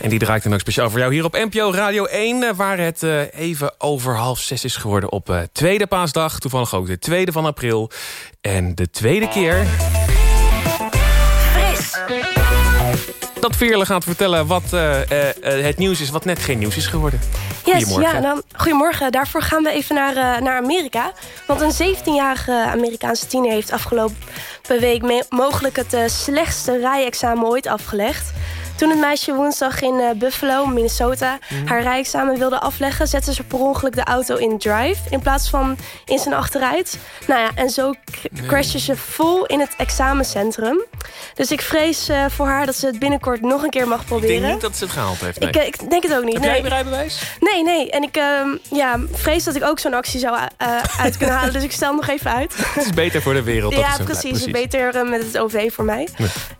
En die draait dan ook speciaal voor jou hier op NPO Radio 1... eh, waar het eh, even over half zes is geworden op eh, tweede paasdag. Toevallig ook de tweede van april. En de tweede keer... dat Veerle gaat vertellen wat eh, eh, eh, het nieuws is... wat net geen nieuws is geworden. Yes, Goedemorgen. ja, dan, goedemorgen. Daarvoor gaan we even naar, naar Amerika. Want een 17-jarige Amerikaanse tiener heeft afgelopen week... mogelijk het slechtste rijexamen ooit afgelegd. Toen het meisje woensdag in eh, Buffalo, Minnesota... Mhm. haar rijexamen wilde afleggen... zette ze per ongeluk de auto in drive... in plaats van in zijn achteruit. Nou ja, en zo Nee. crashte ze vol in het examencentrum. Dus ik vrees eh, voor haar dat ze het binnenkort nog een keer mag Ik proberen. denk niet dat ze het gehaald heeft. Ik, nee. eh, ik denk het ook niet. Heb nee. jij een rijbewijs? Nee, nee. En ik ehm, ja, vrees dat ik ook zo'n actie zou uit kunnen halen. Dus ik stel hem nog even uit. Het is beter voor de wereld. dat ja, precies. Beter met het OV voor mij.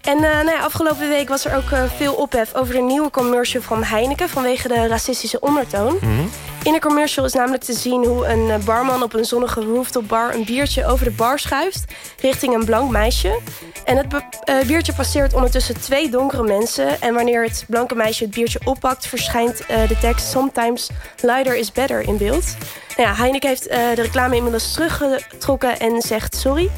En nou ja, afgelopen week was er ook eh, veel ophef over de nieuwe commercial van Heineken... vanwege de racistische ondertoon. Mhm. In de commercial is namelijk te zien hoe een eh, barman op een zonnige rooftop bar... een biertje over de bar schuift richting een blank meisje. En het eh, biertje passeert ondertussen twee donkere mensen. En wanneer het blanke meisje het biertje oppakt... verschijnt eh, de tekst Sometimes lighter is better in beeld. Nou ja, Heineken heeft de reclame inmiddels teruggetrokken en zegt sorry.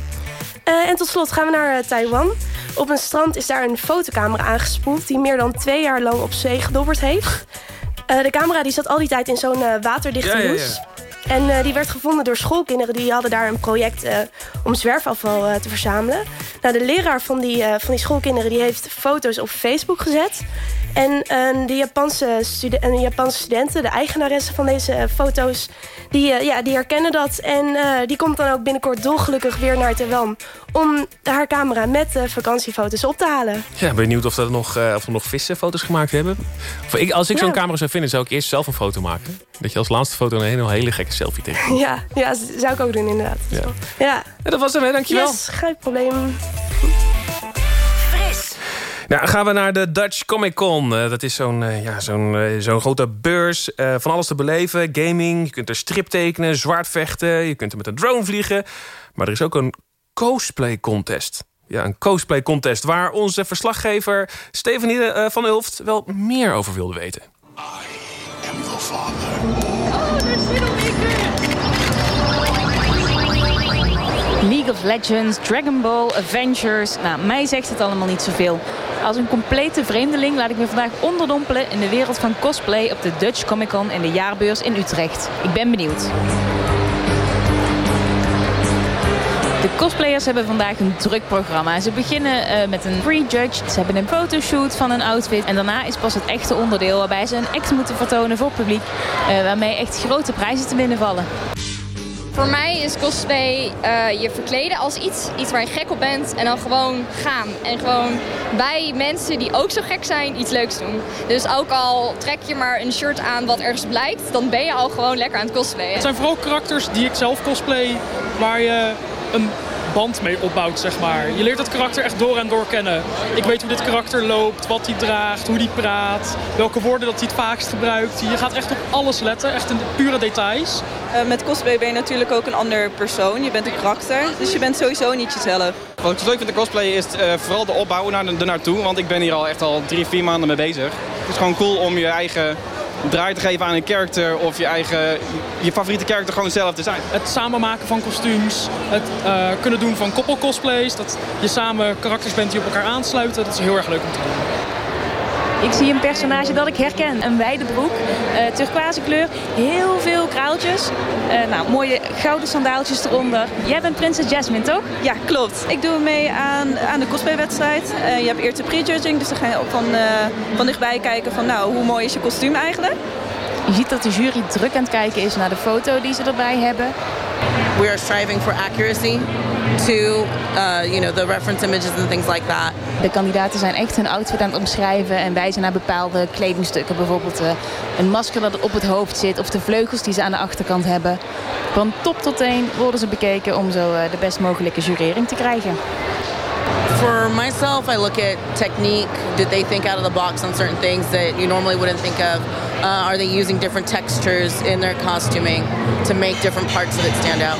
Eh, en tot slot gaan we naar eh, Taiwan. Op een strand is daar een fotocamera aangespoeld... die meer dan twee jaar lang op zee gedobberd heeft. Eh, de camera die zat al die tijd in zo'n waterdichte Ja, ja, ja. En eh, die werd gevonden door schoolkinderen. Die hadden daar een project eh, om zwerfafval eh, te verzamelen. Nou, de leraar van die, van die schoolkinderen die heeft foto's op Facebook gezet. En de Japanse, stude- en de Japanse studenten, de eigenaressen van deze foto's... Die, ja, die herkennen dat. En die komt dan ook binnenkort dolgelukkig weer naar Taiwan... om haar camera met vakantiefoto's op te halen. Ja, benieuwd of, er nog, of er nog vissenfoto's gemaakt hebben. Of ik, als ik zo'n camera zou vinden, zou ik eerst zelf een foto maken. Dat je als laatste foto een hele, hele gekke selfie tegen. Ja, ja, zou ik ook doen inderdaad. Ja. Ja. Ja, dat was hem, hè? Dankjewel. Yes, geen probleem. Fris. Nou, gaan we naar de Dutch Comic Con. Eh, dat is zo'n eh, ja, zo'n eh, zo'n grote beurs. eh, van alles te beleven. Gaming, je kunt er strip tekenen, zwaardvechten. Je kunt er met een drone vliegen. Maar er is ook een cosplay contest. Ja, een cosplay contest waar onze verslaggever Stephanie eh, van Ulft wel meer over wilde weten. League of Legends, Dragon Ball, Avengers. Nou, mij zegt het allemaal niet zoveel. Als een complete vreemdeling laat ik me vandaag onderdompelen in de wereld van cosplay op de Dutch Comic Con in de jaarbeurs in Utrecht. Ik ben benieuwd. De cosplayers hebben vandaag een druk programma. Ze beginnen eh, met een pre-judge. Ze hebben een fotoshoot van een outfit. En daarna is pas het echte onderdeel waarbij ze een act moeten vertonen voor het publiek. eh, waarmee echt grote prijzen te winnen vallen. Voor mij is cosplay eh, je verkleden als iets, iets waar je gek op bent en dan gewoon gaan. En gewoon bij mensen die ook zo gek zijn iets leuks doen. Dus ook al trek je maar een shirt aan wat ergens blijkt, dan ben je al gewoon lekker aan het cosplayen. Het zijn vooral karakters die ik zelf cosplay, waar je een band mee opbouwt, zeg maar. Je leert het karakter echt door en door kennen. Ik weet hoe dit karakter loopt, wat hij draagt, hoe hij praat, welke woorden dat hij het vaakst gebruikt. Je gaat echt op alles letten, echt in de pure details. Eh, met cosplay ben je natuurlijk ook een ander persoon. Je bent een karakter, dus je bent sowieso niet jezelf. Wat ik zo leuk vind aan cosplay is eh, vooral de opbouw naar, ernaartoe. Want ik ben hier al echt al drie, vier maanden mee bezig. Het is gewoon cool om je eigen draai te geven aan een karakter. Of je eigen, je favoriete karakter gewoon zelf te zijn. Het samenmaken van kostuums, het eh, kunnen doen van koppelcosplays. Dat je samen karakters bent die op elkaar aansluiten. Dat is heel erg leuk om te doen. Ik zie een personage dat ik herken. Een wijde broek, eh turquoise kleur, heel veel kraaltjes. Eh, nou, mooie gouden sandaaltjes eronder. Jij bent prinses Jasmine, toch? Ja, klopt. Ik doe mee aan, aan de cosplaywedstrijd. Eh, je hebt eerst de pre-judging, dus dan ga je ook van, van dichtbij kijken van nou, hoe mooi is je kostuum eigenlijk. Je ziet dat de jury druk aan het kijken is naar de foto die ze erbij hebben. We are striving for accuracy to, uh, you know, the reference images and things like that. De kandidaten zijn echt hun outfit aan het omschrijven en wijzen naar bepaalde kledingstukken. Bijvoorbeeld eh, een masker dat op het hoofd zit of de vleugels die ze aan de achterkant hebben. Van top tot teen worden ze bekeken om zo eh, de best mogelijke jurering te krijgen. For myself, I look at technique. Did they think out of the box on certain things that you normally wouldn't think of? Uh, are they using different textures in their costuming to make different parts of it stand out?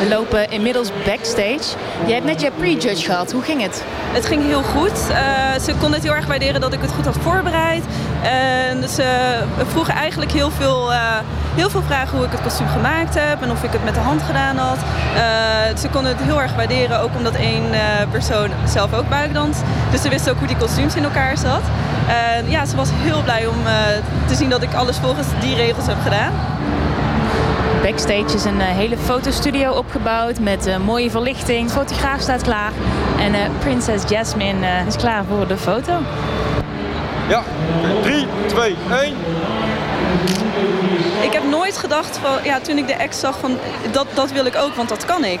We lopen inmiddels backstage. Jij hebt net je pre-judge gehad. Hoe ging het? Het ging heel goed. Eh, ze konden het heel erg waarderen dat ik het goed had voorbereid. En ze vroegen eigenlijk heel veel eh, heel veel vragen hoe ik het kostuum gemaakt heb en of ik het met de hand gedaan had. Eh, ze konden het heel erg waarderen, ook omdat één eh, persoon zelf ook buikdanst. Dus ze wisten ook hoe die kostuums in elkaar zat. En ja, ze was heel blij om eh, te zien dat ik alles volgens die regels heb gedaan. Backstage is een hele fotostudio opgebouwd met mooie verlichting. De fotograaf staat klaar. En eh, prinses Jasmine eh, is klaar voor de foto. Ja, 3, 2, 1. Nooit gedacht van, ja, toen ik de ex zag van dat, dat wil ik ook, want dat kan ik.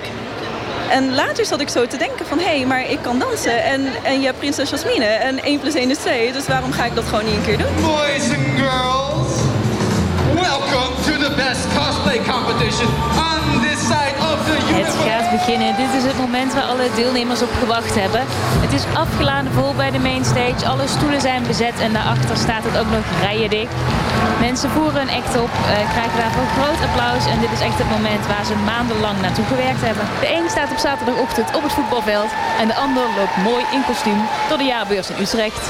En later zat ik zo te denken van, hé, hey, maar ik kan dansen. En, en je hebt prinses Jasmine en 1 plus 1 is 2. Dus waarom ga ik dat gewoon niet een keer doen? Boys and girls, welcome to the best cosplay competition on Het gaat beginnen. Dit is het moment waar alle deelnemers op gewacht hebben. Het is afgeladen vol bij de mainstage. Alle stoelen zijn bezet en daarachter staat het ook nog rijen dicht. Mensen voeren een act op, eh, krijgen daarvoor groot applaus. En dit is echt het moment waar ze maandenlang naartoe gewerkt hebben. De een staat op zaterdagochtend op het voetbalveld. En de ander loopt mooi in kostuum door de jaarbeurs in Utrecht.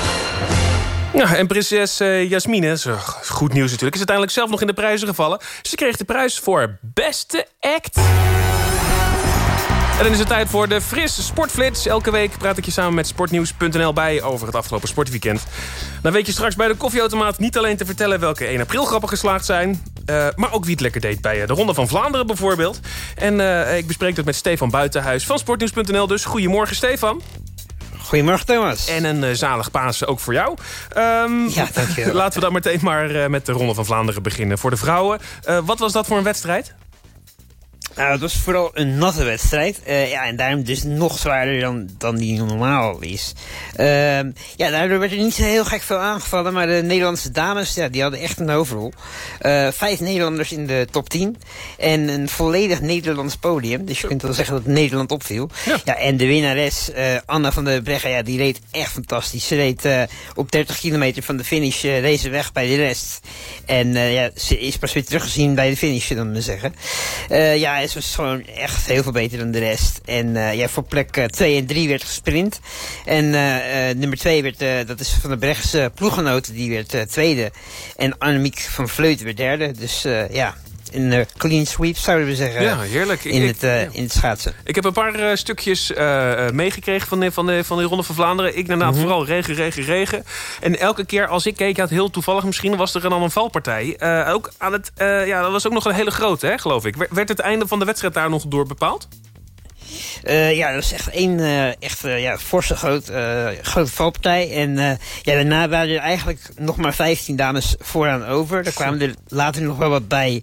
Ja, en prinses eh, Jasmine, eh, goed nieuws natuurlijk... is uiteindelijk zelf nog in de prijzen gevallen. Ze kreeg de prijs voor beste act. En dan is het tijd voor de frisse sportflits. Elke week praat ik je samen met sportnieuws.nl bij... over het afgelopen sportweekend. Dan weet je straks bij de koffieautomaat niet alleen te vertellen... welke 1 april grappen geslaagd zijn... eh, maar ook wie het lekker deed bij de Ronde van Vlaanderen bijvoorbeeld. En ik bespreek dat met Stefan Buitenhuis van sportnieuws.nl. Dus goedemorgen Stefan. Goedemorgen Thomas. En een eh, zalig Pasen ook voor jou. Ehm, Ja, dankjewel. Laten we dan meteen maar eh, met de Ronde van Vlaanderen beginnen. Voor de vrouwen, Eh, wat was dat voor een wedstrijd? Nou, het was vooral een natte wedstrijd. Eh, ja, en daarom dus nog zwaarder dan, dan die normaal is. Ehm, ja, daardoor werd er niet zo heel gek veel aangevallen. Maar de Nederlandse dames, ja, die hadden echt een overrol. Eh, vijf Nederlanders in de top 10. En een volledig Nederlands podium. Dus je kunt wel zeggen dat Nederland opviel. Ja. en de winnares, eh, Anna van der Breggen, ja, die reed echt fantastisch. Ze reed op 30 kilometer van de finish ze weg bij de rest. En ja, ze is pas weer teruggezien bij de finish, dan we zeggen. Ja, ze was gewoon echt heel veel beter dan de rest. En eh, ja, voor plek 2 en 3 werd gesprint. En eh, eh, nummer 2 werd, eh, dat is van de Brechtse ploeggenoten, die werd eh, tweede. En Annemiek van Vleuten werd derde. Dus eh, ja, een clean sweep zouden we zeggen. Ja, heerlijk. In, Ik- het, eh, in het schaatsen. Ik heb een paar eh, stukjes eh, meegekregen van de, van, de, van de Ronde van Vlaanderen. Ik inderdaad Mhm. vooral regen, regen, regen. En elke keer als ik keek, ja, het heel toevallig misschien... was er dan een valpartij. Eh, ook aan het, eh, ja, dat was ook nog een hele grote, hè, geloof ik. Werd het einde van de wedstrijd daar nog door bepaald? Eh, ja, dat is echt één eh, echt, eh, ja, forse groot, grote valpartij. En ja, daarna waren er eigenlijk nog maar 15 dames vooraan over. Daar kwamen er later nog wel wat bij.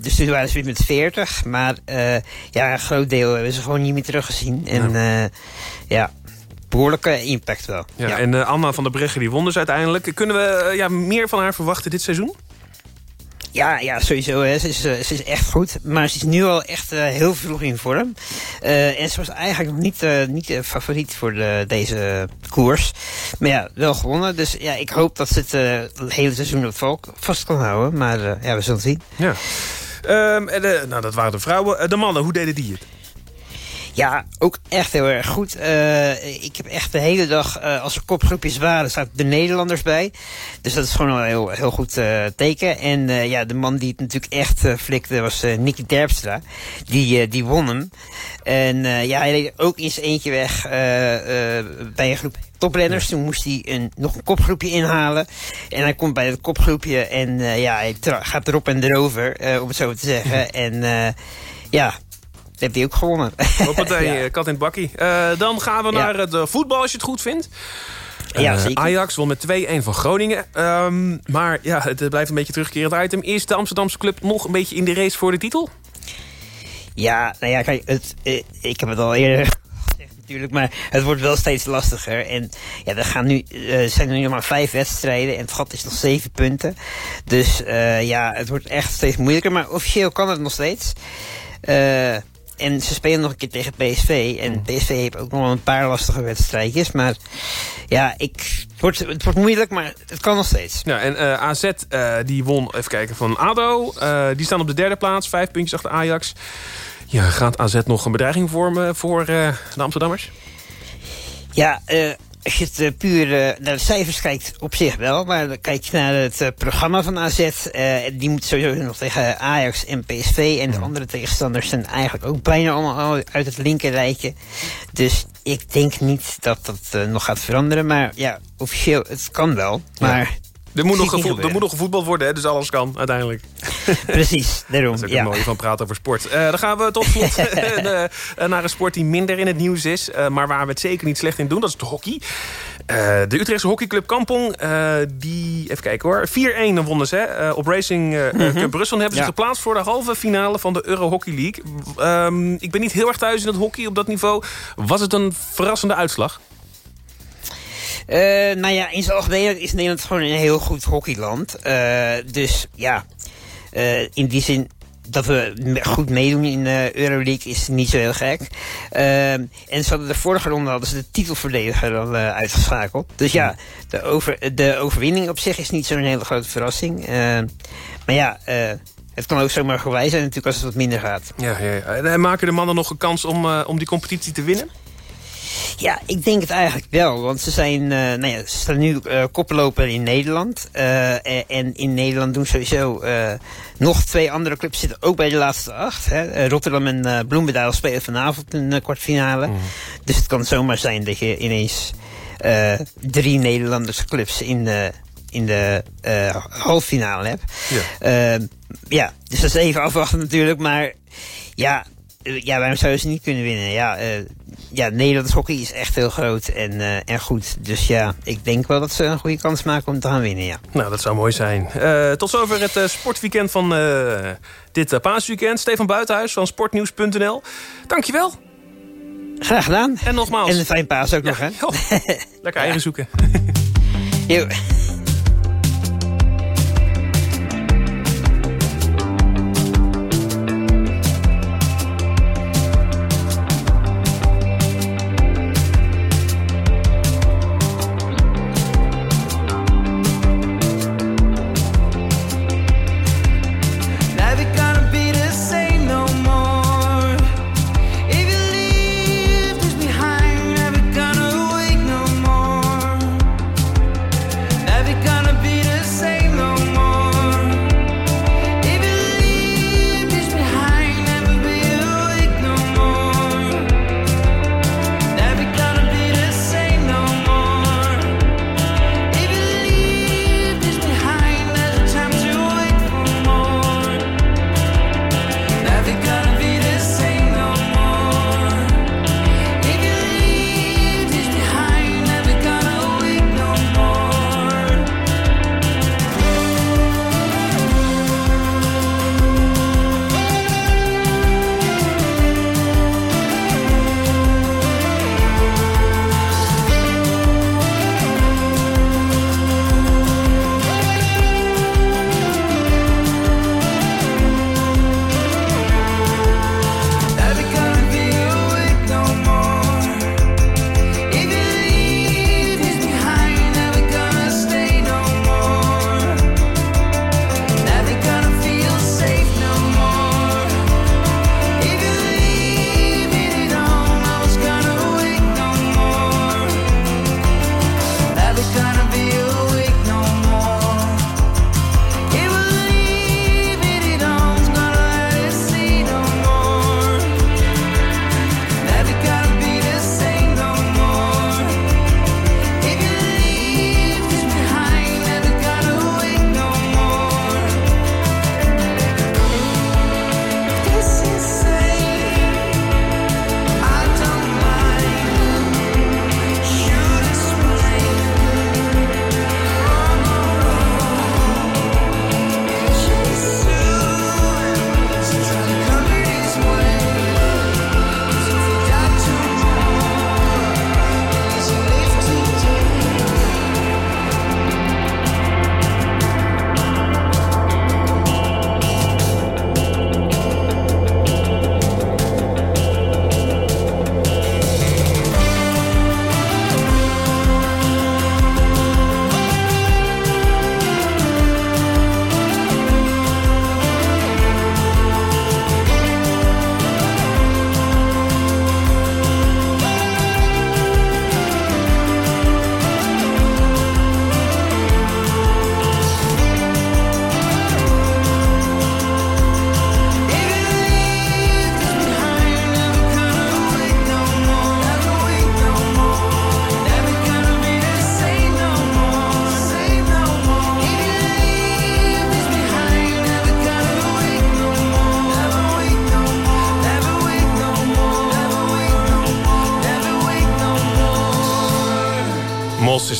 Dus toen waren ze weer met 40. Maar ja, een groot deel hebben ze gewoon niet meer teruggezien. En ja, ja behoorlijke impact wel. Ja, En Anna van der Breggen die won dus uiteindelijk. Kunnen we ja, meer van haar verwachten dit seizoen? Ja, ja sowieso. Hè. Ze, is, eh, is echt goed. Maar ze is nu al echt eh, heel vroeg in vorm. Eh, en ze was eigenlijk nog niet, niet de favoriet voor de, deze koers. Maar ja, wel gewonnen. Dus ja, ik hoop dat ze het hele seizoen op valk vast kan houden. Maar ja, we zullen zien. Ja. Ehm, en, nou, dat waren de vrouwen. De mannen, hoe deden die het? Ja, ook echt heel erg goed. Eh, ik heb echt de hele dag, eh, als er kopgroepjes waren, zaten de Nederlanders bij. Dus dat is gewoon een heel, heel goed eh, teken. En ja, de man die het natuurlijk echt flikte was Nicky Terpstra. Die, die won hem. En ja, hij reed ook zijn eentje weg bij een groep toprenners. Toen moest hij een, nog een kopgroepje inhalen. En hij komt bij het kopgroepje en ja, hij gaat erop en erover, om het zo te zeggen. En ja, heeft hij ook gewonnen. Hoppatee, eh, kat in het bakkie. Eh, dan gaan we Ja. naar het eh, voetbal, als je het goed vindt. Ja. Ajax won met 2-1 van Groningen. Ehm, maar ja, het blijft een beetje terugkerend item. Is de Amsterdamse club nog een beetje in de race voor de titel? Ja, nou ja, kijk, het, eh, ik heb het al eerder gezegd natuurlijk, maar het wordt wel steeds lastiger. En ja, er gaan nu, eh, zijn er nu nog maar vijf wedstrijden en het gat is nog zeven punten. Dus ja, het wordt echt steeds moeilijker, maar officieel kan het nog steeds. Eh, en ze spelen nog een keer tegen PSV. En PSV heeft ook nog wel een paar lastige wedstrijdjes. Maar ja, ik, het, wordt, het wordt moeilijk, maar het kan nog steeds. Ja, en eh, AZ eh, die won, even kijken, van ADO. Eh, die staan op de derde plaats, vijf puntjes achter Ajax. Ja, gaat AZ nog een bedreiging vormen voor de Amsterdammers? Ja, eh, als je het eh, puur eh, naar de cijfers kijkt, op zich wel. Maar dan kijk je naar het eh, programma van AZ. die moet sowieso nog tegen Ajax en PSV. En de andere tegenstanders zijn eigenlijk ook bijna allemaal uit het linkerrijtje. Dus ik denk niet dat dat nog gaat veranderen. Maar ja, officieel, het kan wel. Maar Er moet, nog gevoel, er moet nog gevoetbald worden, hè, dus alles kan uiteindelijk. Precies, daarom. Dat is ook ja. mooie van praten over sport. Eh, dan gaan we tot slot eh, eh, naar een sport die minder in het nieuws is. maar waar we het zeker niet slecht in doen. Dat is het hockey. De Utrechtse hockeyclub Kampong, die, even kijken hoor, 4-1 wonnen ze hè, op Racing Mhm. Cup Brussel. En hebben Ja. ze geplaatst voor de halve finale van de Euro Hockey League. Ehm, ik ben niet heel erg thuis in het hockey op dat niveau. Was het een verrassende uitslag? Eh, nou ja, in zijn algemeen is Nederland gewoon een heel goed hockeyland. Eh, dus ja, eh, in die zin dat we goed meedoen in de Euroleague is niet zo heel gek. En ze hadden de vorige ronde hadden ze de titelverdediger al uitgeschakeld. Dus ja, de, over, de overwinning op zich is niet zo'n hele grote verrassing. Maar ja, het kan ook zomaar voorbij zijn natuurlijk als het wat minder gaat. Ja, ja, ja. En, maken de mannen nog een kans om, om die competitie te winnen? Ja, ik denk het eigenlijk wel. Want ze zijn, eh, nou ja, ze staan nu eh koploper in Nederland. Eh, en- in Nederland doen sowieso nog twee andere clubs zitten ook bij de laatste acht. Hè. Rotterdam en Bloemendaal spelen vanavond een kwartfinale. Dus het kan zomaar zijn dat je ineens drie Nederlandse clubs in de, in de eh, halffinale hebt. Ja. ja, dus dat is even afwachten natuurlijk. Maar ja, ja, waarom zouden ze niet kunnen winnen? Ja, ja Nederlands hockey is echt heel groot en, eh, en goed. Dus ja, ik denk wel dat ze een goede kans maken om te gaan winnen, ja. Nou, dat zou mooi zijn. Eh, tot zover het eh, sportweekend van dit paasweekend. Stefan Buitenhuis van sportnieuws.nl. Dankjewel. Graag gedaan. En nogmaals. En een fijn paas ook nog, hè? Lekker eigen zoeken. Jo.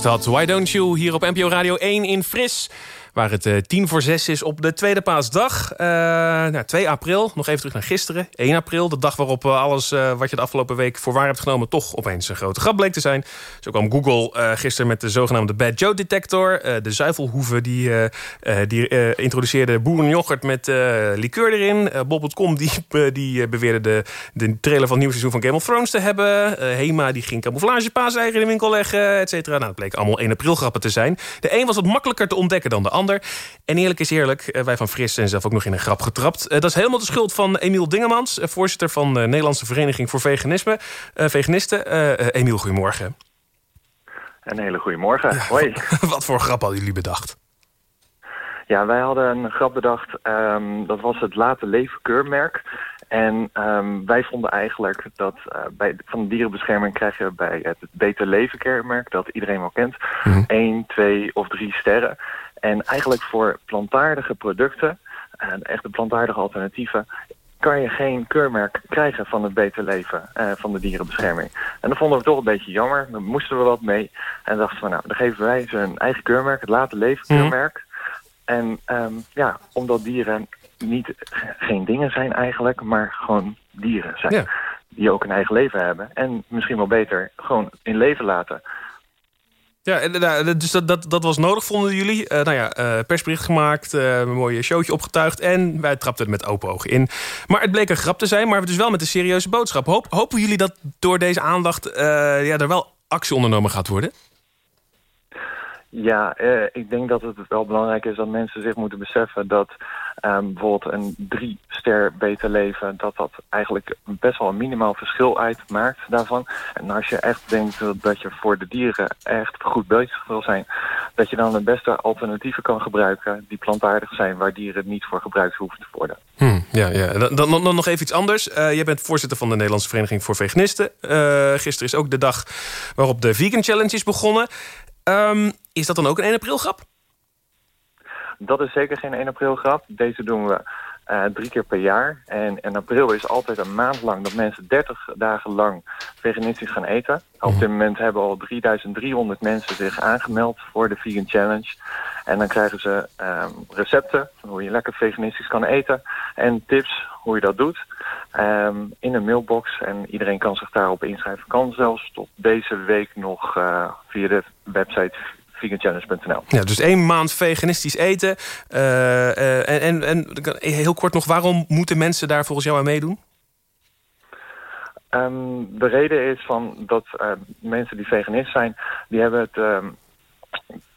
Dat. Why Don't You hier op NPO Radio 1 in Fris. Waar het eh, tien voor zes is op de tweede paasdag. Eh, nou, 2 april, nog even terug naar gisteren. 1 april, de dag waarop eh, alles wat je de afgelopen week voor waar hebt genomen... toch opeens een grote grap bleek te zijn. Zo kwam Google gisteren met de zogenaamde Bad Joke Detector. De zuivelhoeven die, die introduceerde boerenjoghurt met liqueur erin. Bob.com die, die beweerde de, de trailer van het nieuwe seizoen van Game of Thrones te hebben. Hema die ging camouflagepaaseieren in de winkel leggen, et cetera. Nou, het bleek allemaal 1 april grappen te zijn. De een was wat makkelijker te ontdekken dan de ander. En eerlijk is eerlijk, eh, wij van Fris zijn zelf ook nog in een grap getrapt. Eh, Dat is helemaal de schuld van Emiel Dingemans, eh, voorzitter van de Nederlandse Vereniging voor Veganisme, Veganisten. Emiel, goedemorgen. Een hele goede morgen. Hoi. Wat voor grap hadden jullie bedacht? Ja, wij hadden een grap bedacht. ehm, dat was het Late Leven keurmerk. En ehm, wij vonden eigenlijk dat bij, van de dierenbescherming krijg je bij het Beter Leven keurmerk, dat iedereen wel kent, één, twee of drie sterren. En eigenlijk voor plantaardige producten, uh, echte plantaardige alternatieven, kan je geen keurmerk krijgen van het beter leven eh, van de dierenbescherming. En dat vonden we toch een beetje jammer. Daar moesten we wat mee. En dachten we, nou, dan geven wij ze een eigen keurmerk, het Laten Leven keurmerk. En ehm, ja, omdat dieren niet geen dingen zijn eigenlijk, maar gewoon dieren zijn. Die ook een eigen leven hebben. En misschien wel beter gewoon in leven laten. Ja, nou, dus dat, dat, dat was nodig, vonden jullie. Eh, nou ja, eh, persbericht gemaakt, eh, een mooie showtje opgetuigd... en wij trapten het met open ogen in. Maar het bleek een grap te zijn, maar dus wel met een serieuze boodschap. Hoop, hopen jullie dat door deze aandacht ja, er wel actie ondernomen gaat worden? Ja, eh, ik denk dat het wel belangrijk is dat mensen zich moeten beseffen dat ehm, bijvoorbeeld een drie ster beter leven, dat dat eigenlijk best wel een minimaal verschil uitmaakt daarvan. En als je echt denkt dat- je voor de dieren echt goed bezig wil zijn, dat je dan de beste alternatieven kan gebruiken die plantaardig zijn, waar dieren niet voor gebruikt hoeven te worden. Hm, ja, ja. Dan, nog even iets anders. Eh jij bent voorzitter van de Nederlandse Vereniging voor Veganisten. Eh gisteren is ook de dag waarop de Vegan Challenge is begonnen. Ehm, is dat dan ook een 1 april grap? Dat is zeker geen 1 april grap. Deze doen we eh, drie keer per jaar. En in april is altijd een maand lang dat mensen 30 dagen lang veganistisch gaan eten. Op dit moment hebben al 3300 mensen zich aangemeld voor de Vegan Challenge. En dan krijgen ze ehm, recepten van hoe je lekker veganistisch kan eten. En tips hoe je dat doet ehm, in een mailbox. En iedereen kan zich daarop inschrijven. Kan zelfs tot deze week nog eh, via de website veganchallenge.nl. Ja, dus één maand veganistisch eten. Eh, eh, en, en, en heel kort nog, waarom moeten mensen daar volgens jou aan meedoen? Ehm, de reden is van dat eh, mensen die veganist zijn, die hebben het... ehm,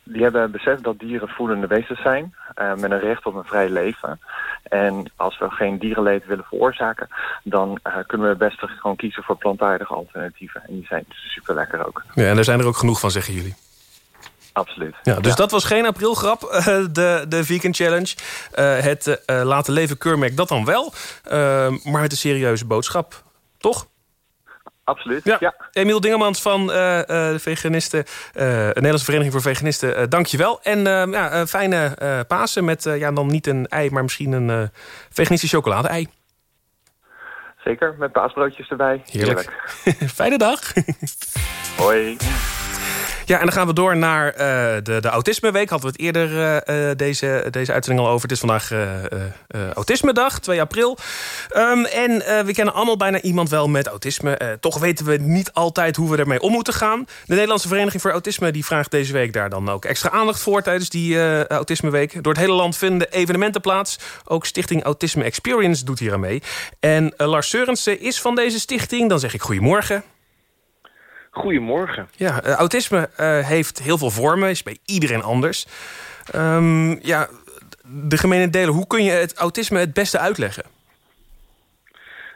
die hebben beseft dat dieren voedende wezens zijn, met een recht op een vrij leven. En als we geen dierenleed willen veroorzaken, dan kunnen we best gewoon kiezen voor plantaardige alternatieven. En die zijn super lekker ook. Ja, en er zijn er ook genoeg van, zeggen jullie. Absoluut. Ja, dus dat was geen aprilgrap, eh, de, de Vegan Challenge. Eh, het eh, laten leven keurmerk, dat dan wel. Eh, maar met een serieuze boodschap, toch? Absoluut, ja. Emiel Dingemans van de Veganisten, de Nederlandse Vereniging voor Veganisten, eh, dank je wel. En eh, ja, fijne Pasen met ja, dan niet een ei, maar misschien een eh veganistisch chocolade-ei. Zeker, met paasbroodjes erbij. Heerlijk. Fijne dag. Hoi. Ja, en dan gaan we door naar eh, de, de Autismeweek. Hadden we het eerder eh, eh, deze, deze uitzending al over. Het is vandaag eh, Autismedag, 2 april. Ehm, en we kennen allemaal bijna iemand wel met autisme. Toch weten we niet altijd hoe we ermee om moeten gaan. De Nederlandse Vereniging voor Autisme die vraagt deze week daar dan ook extra aandacht voor tijdens die Autismeweek. Door het hele land vinden evenementen plaats. Ook Stichting Autisme Experience doet hier aan mee. En Lars Seurensen is van deze stichting. Dan zeg ik goedemorgen. Goedemorgen. Ja, eh, autisme eh, heeft heel veel vormen, is bij iedereen anders. Ehm, ja, de gemene delen, hoe kun je het autisme het beste uitleggen?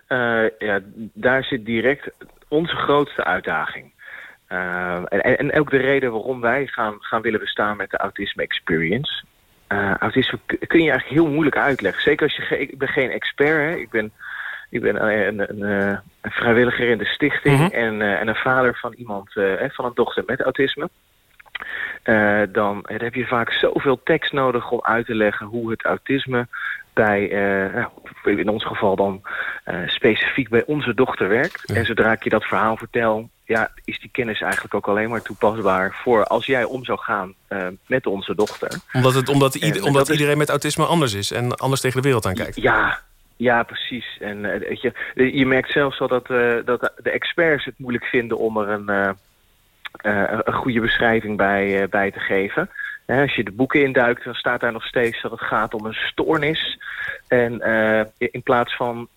Eh, ja, daar zit direct onze grootste uitdaging. En, en, ook de reden waarom wij gaan, gaan willen bestaan met de Autisme Experience. Autisme kun je eigenlijk heel moeilijk uitleggen. Zeker als je... Ik ben geen expert, hè. Ik ben, ik ben een, een, eh, een vrijwilliger in de stichting... en, eh, en een vader van iemand, eh, van een dochter met autisme. Dan heb je vaak zoveel tekst nodig om uit te leggen hoe het autisme bij, in ons geval dan specifiek bij onze dochter werkt. En zodra ik je dat verhaal vertel, ja, is die kennis eigenlijk ook alleen maar toepasbaar voor als jij om zou gaan met onze dochter. Omdat, het, omdat, En is- iedereen met autisme anders is... en anders tegen de wereld aankijkt. Ja, ja, precies. En eh, weet je, je merkt zelfs al dat, eh, dat de experts het moeilijk vinden om er een, eh, een goede beschrijving bij, bij te geven. Als je de boeken induikt, dan staat daar nog steeds dat het gaat om een stoornis. En in plaats van,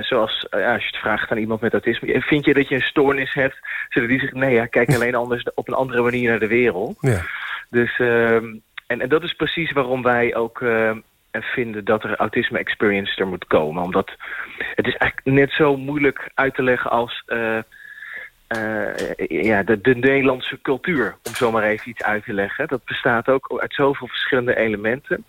zoals als je het vraagt aan iemand met autisme... vind je dat je een stoornis hebt? Zullen die zeggen, nee, ja, kijk alleen anders op een andere manier naar de wereld. Ja. Dus, ehm, en, en dat is precies waarom wij ook vinden dat er autisme experience er moet komen. Omdat het is eigenlijk net zo moeilijk uit te leggen als eh, eh, ja, de, de Nederlandse cultuur. Om zo maar even iets uit te leggen. Dat bestaat ook uit zoveel verschillende elementen.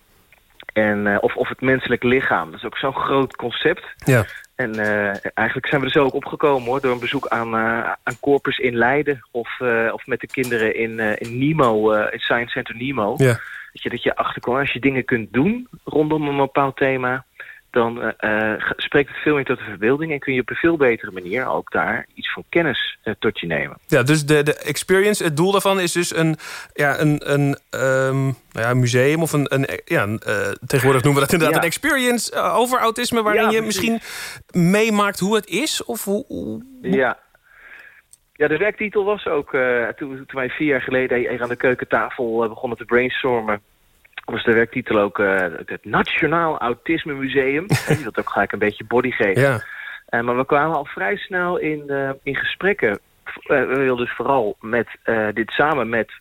En, eh, of, of het menselijk lichaam. Dat is ook zo'n groot concept. Ja. En eh, eigenlijk zijn we er zo ook opgekomen hoor, door een bezoek aan, eh, aan Corpus in Leiden. Of, of met de kinderen in, in Nemo, in Science Center Nemo. Ja. Dat je, dat je achterkomt, als je dingen kunt doen rondom een bepaald thema... dan eh, eh, spreekt het veel meer tot de verbeelding... en kun je op een veel betere manier ook daar iets van kennis eh, tot je nemen. Ja, dus de, de experience, het doel daarvan is dus een, ja, een, een ehm, nou ja, museum of een, een ja, een, tegenwoordig noemen we dat inderdaad Ja. een experience over autisme, waarin Ja, je misschien meemaakt hoe het is of hoe. hoe- Ja. Ja, de werktitel was ook, toen, toen wij vier jaar geleden hier aan de keukentafel begonnen te brainstormen, was de werktitel ook eh, het Nationaal Autisme Museum. En die had ook gelijk een beetje body geven. Ja. Eh, maar we kwamen al vrij snel in, eh, in gesprekken. We wilden dus vooral met, dit samen met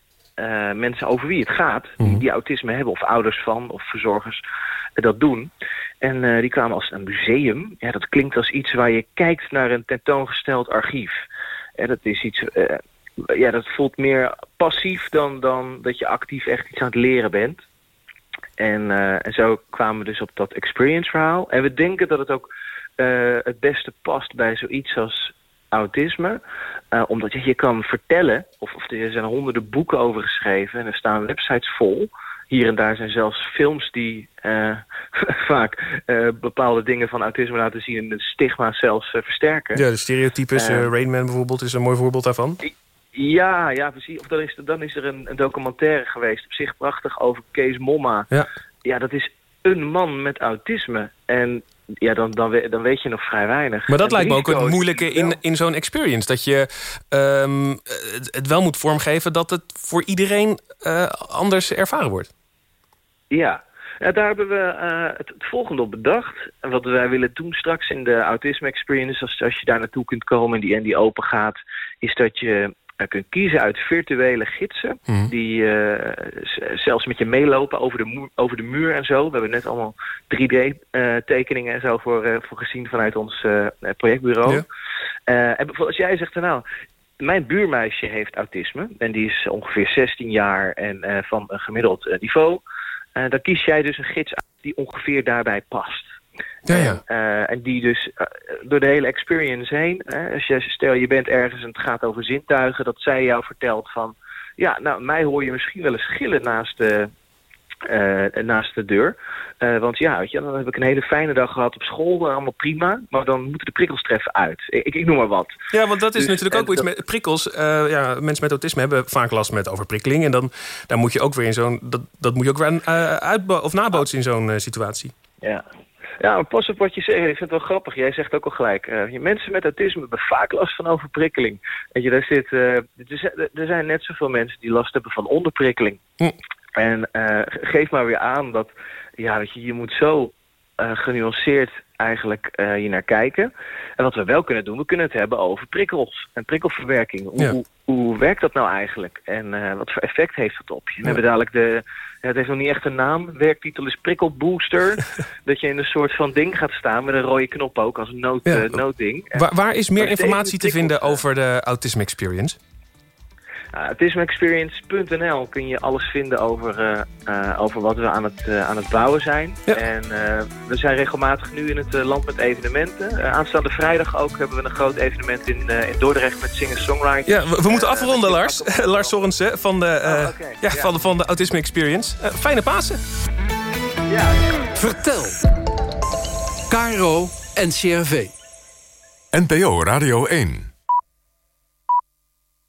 mensen over wie het gaat, die, die autisme hebben, of ouders van, of verzorgers, dat doen. En die kwamen als een museum. Ja, dat klinkt als iets waar je kijkt naar een tentoongesteld archief. En dat is iets, ja, dat voelt meer passief dan, dan dat je actief echt iets aan het leren bent. En, eh, en zo kwamen we dus op dat experience verhaal. En we denken dat het ook eh, het beste past bij zoiets als autisme. Eh, omdat je, je kan vertellen, of, of er zijn honderden boeken over geschreven... en er staan websites vol. Hier en daar zijn zelfs films die vaak bepaalde dingen van autisme laten zien... en het stigma zelfs versterken. Ja, de stereotypes, Eh, eh, Rain Man bijvoorbeeld is een mooi voorbeeld daarvan. Ja, ja, precies. Of dan is, er- dan is er een, een documentaire geweest, op zich prachtig, over Kees Momma. Ja. Ja, dat is een man met autisme. En ja, dan, dan, dan weet je nog vrij weinig. Maar dat En lijkt me ook het moeilijke in, in zo'n experience. Dat je ehm, het, het wel moet vormgeven dat het voor iedereen eh, anders ervaren wordt. Ja. ja, daar hebben we eh, het, het volgende op bedacht. En wat wij willen doen straks in de Autisme Experience... als, als je daar naartoe kunt komen en die, en die open gaat... is dat je kunt kiezen uit virtuele gidsen... die eh, zelfs met je meelopen over de, over de muur en zo. We hebben net allemaal 3D-tekeningen en zo voor, eh, voor gezien vanuit ons eh, projectbureau. Ja. Eh, en als jij zegt, nou, mijn buurmeisje heeft autisme en die is ongeveer 16 jaar en eh, van een gemiddeld eh, niveau. Eh, dan kies jij dus een gids uit die ongeveer daarbij past. Ja, ja. Eh, en die dus eh, door de hele experience heen, eh, als je, stel je bent ergens en het gaat over zintuigen, dat zij jou vertelt van, ja, nou, mij hoor je misschien wel eens gillen naast de, eh, naast de deur. Eh, want ja, weet je, dan heb ik een hele fijne dag gehad op school, allemaal prima, maar dan moeten de prikkels treffen uit. Ik, ik noem maar wat. Ja, want dat is Dus, natuurlijk ook iets dat- met prikkels. Eh, ja, mensen met autisme hebben vaak last met overprikkeling. En dan, dan moet je ook weer in zo'n. Dat, dat moet je ook weer uitbo- of nabootsen in zo'n eh, situatie. Ja. Ja, maar pas op wat je zegt. Ik vind het wel grappig. Jij zegt ook al gelijk. eh, mensen met autisme hebben vaak last van overprikkeling. Weet je, daar zit, eh, er, zijn, er zijn net zoveel mensen die last hebben van onderprikkeling. En eh, geef maar weer aan dat ja, weet je, je moet zo genuanceerd eigenlijk eh hier naar kijken. En wat we wel kunnen doen, we kunnen het hebben over prikkels en prikkelverwerking. Hoe, Ja. hoe, hoe werkt dat nou eigenlijk? En eh, wat voor effect heeft dat op je? We Ja. hebben dadelijk de... Ja, het heeft nog niet echt een naam. Werktitel is prikkelbooster. dat je in een soort van ding gaat staan met een rode knop ook als een nood, Ja. eh, noodding. Waar, waar is meer informatie te vinden over de Autism Experience? Uh, autismeexperience.nl kun je alles vinden over, eh, eh, over wat we aan het, eh, aan het bouwen zijn. En eh, we zijn regelmatig nu in het eh, land met evenementen. Eh, aanstaande vrijdag ook hebben we een groot evenement in, eh, in Dordrecht met singer-songwriters. Ja, we, we moeten afronden, Lars. Lars Sorensen van de, eh, Oh, ja, Ja. Van, de- van de Autism Experience. Eh, fijne Pasen. Vertel. KRO NCRV. NPO Radio 1.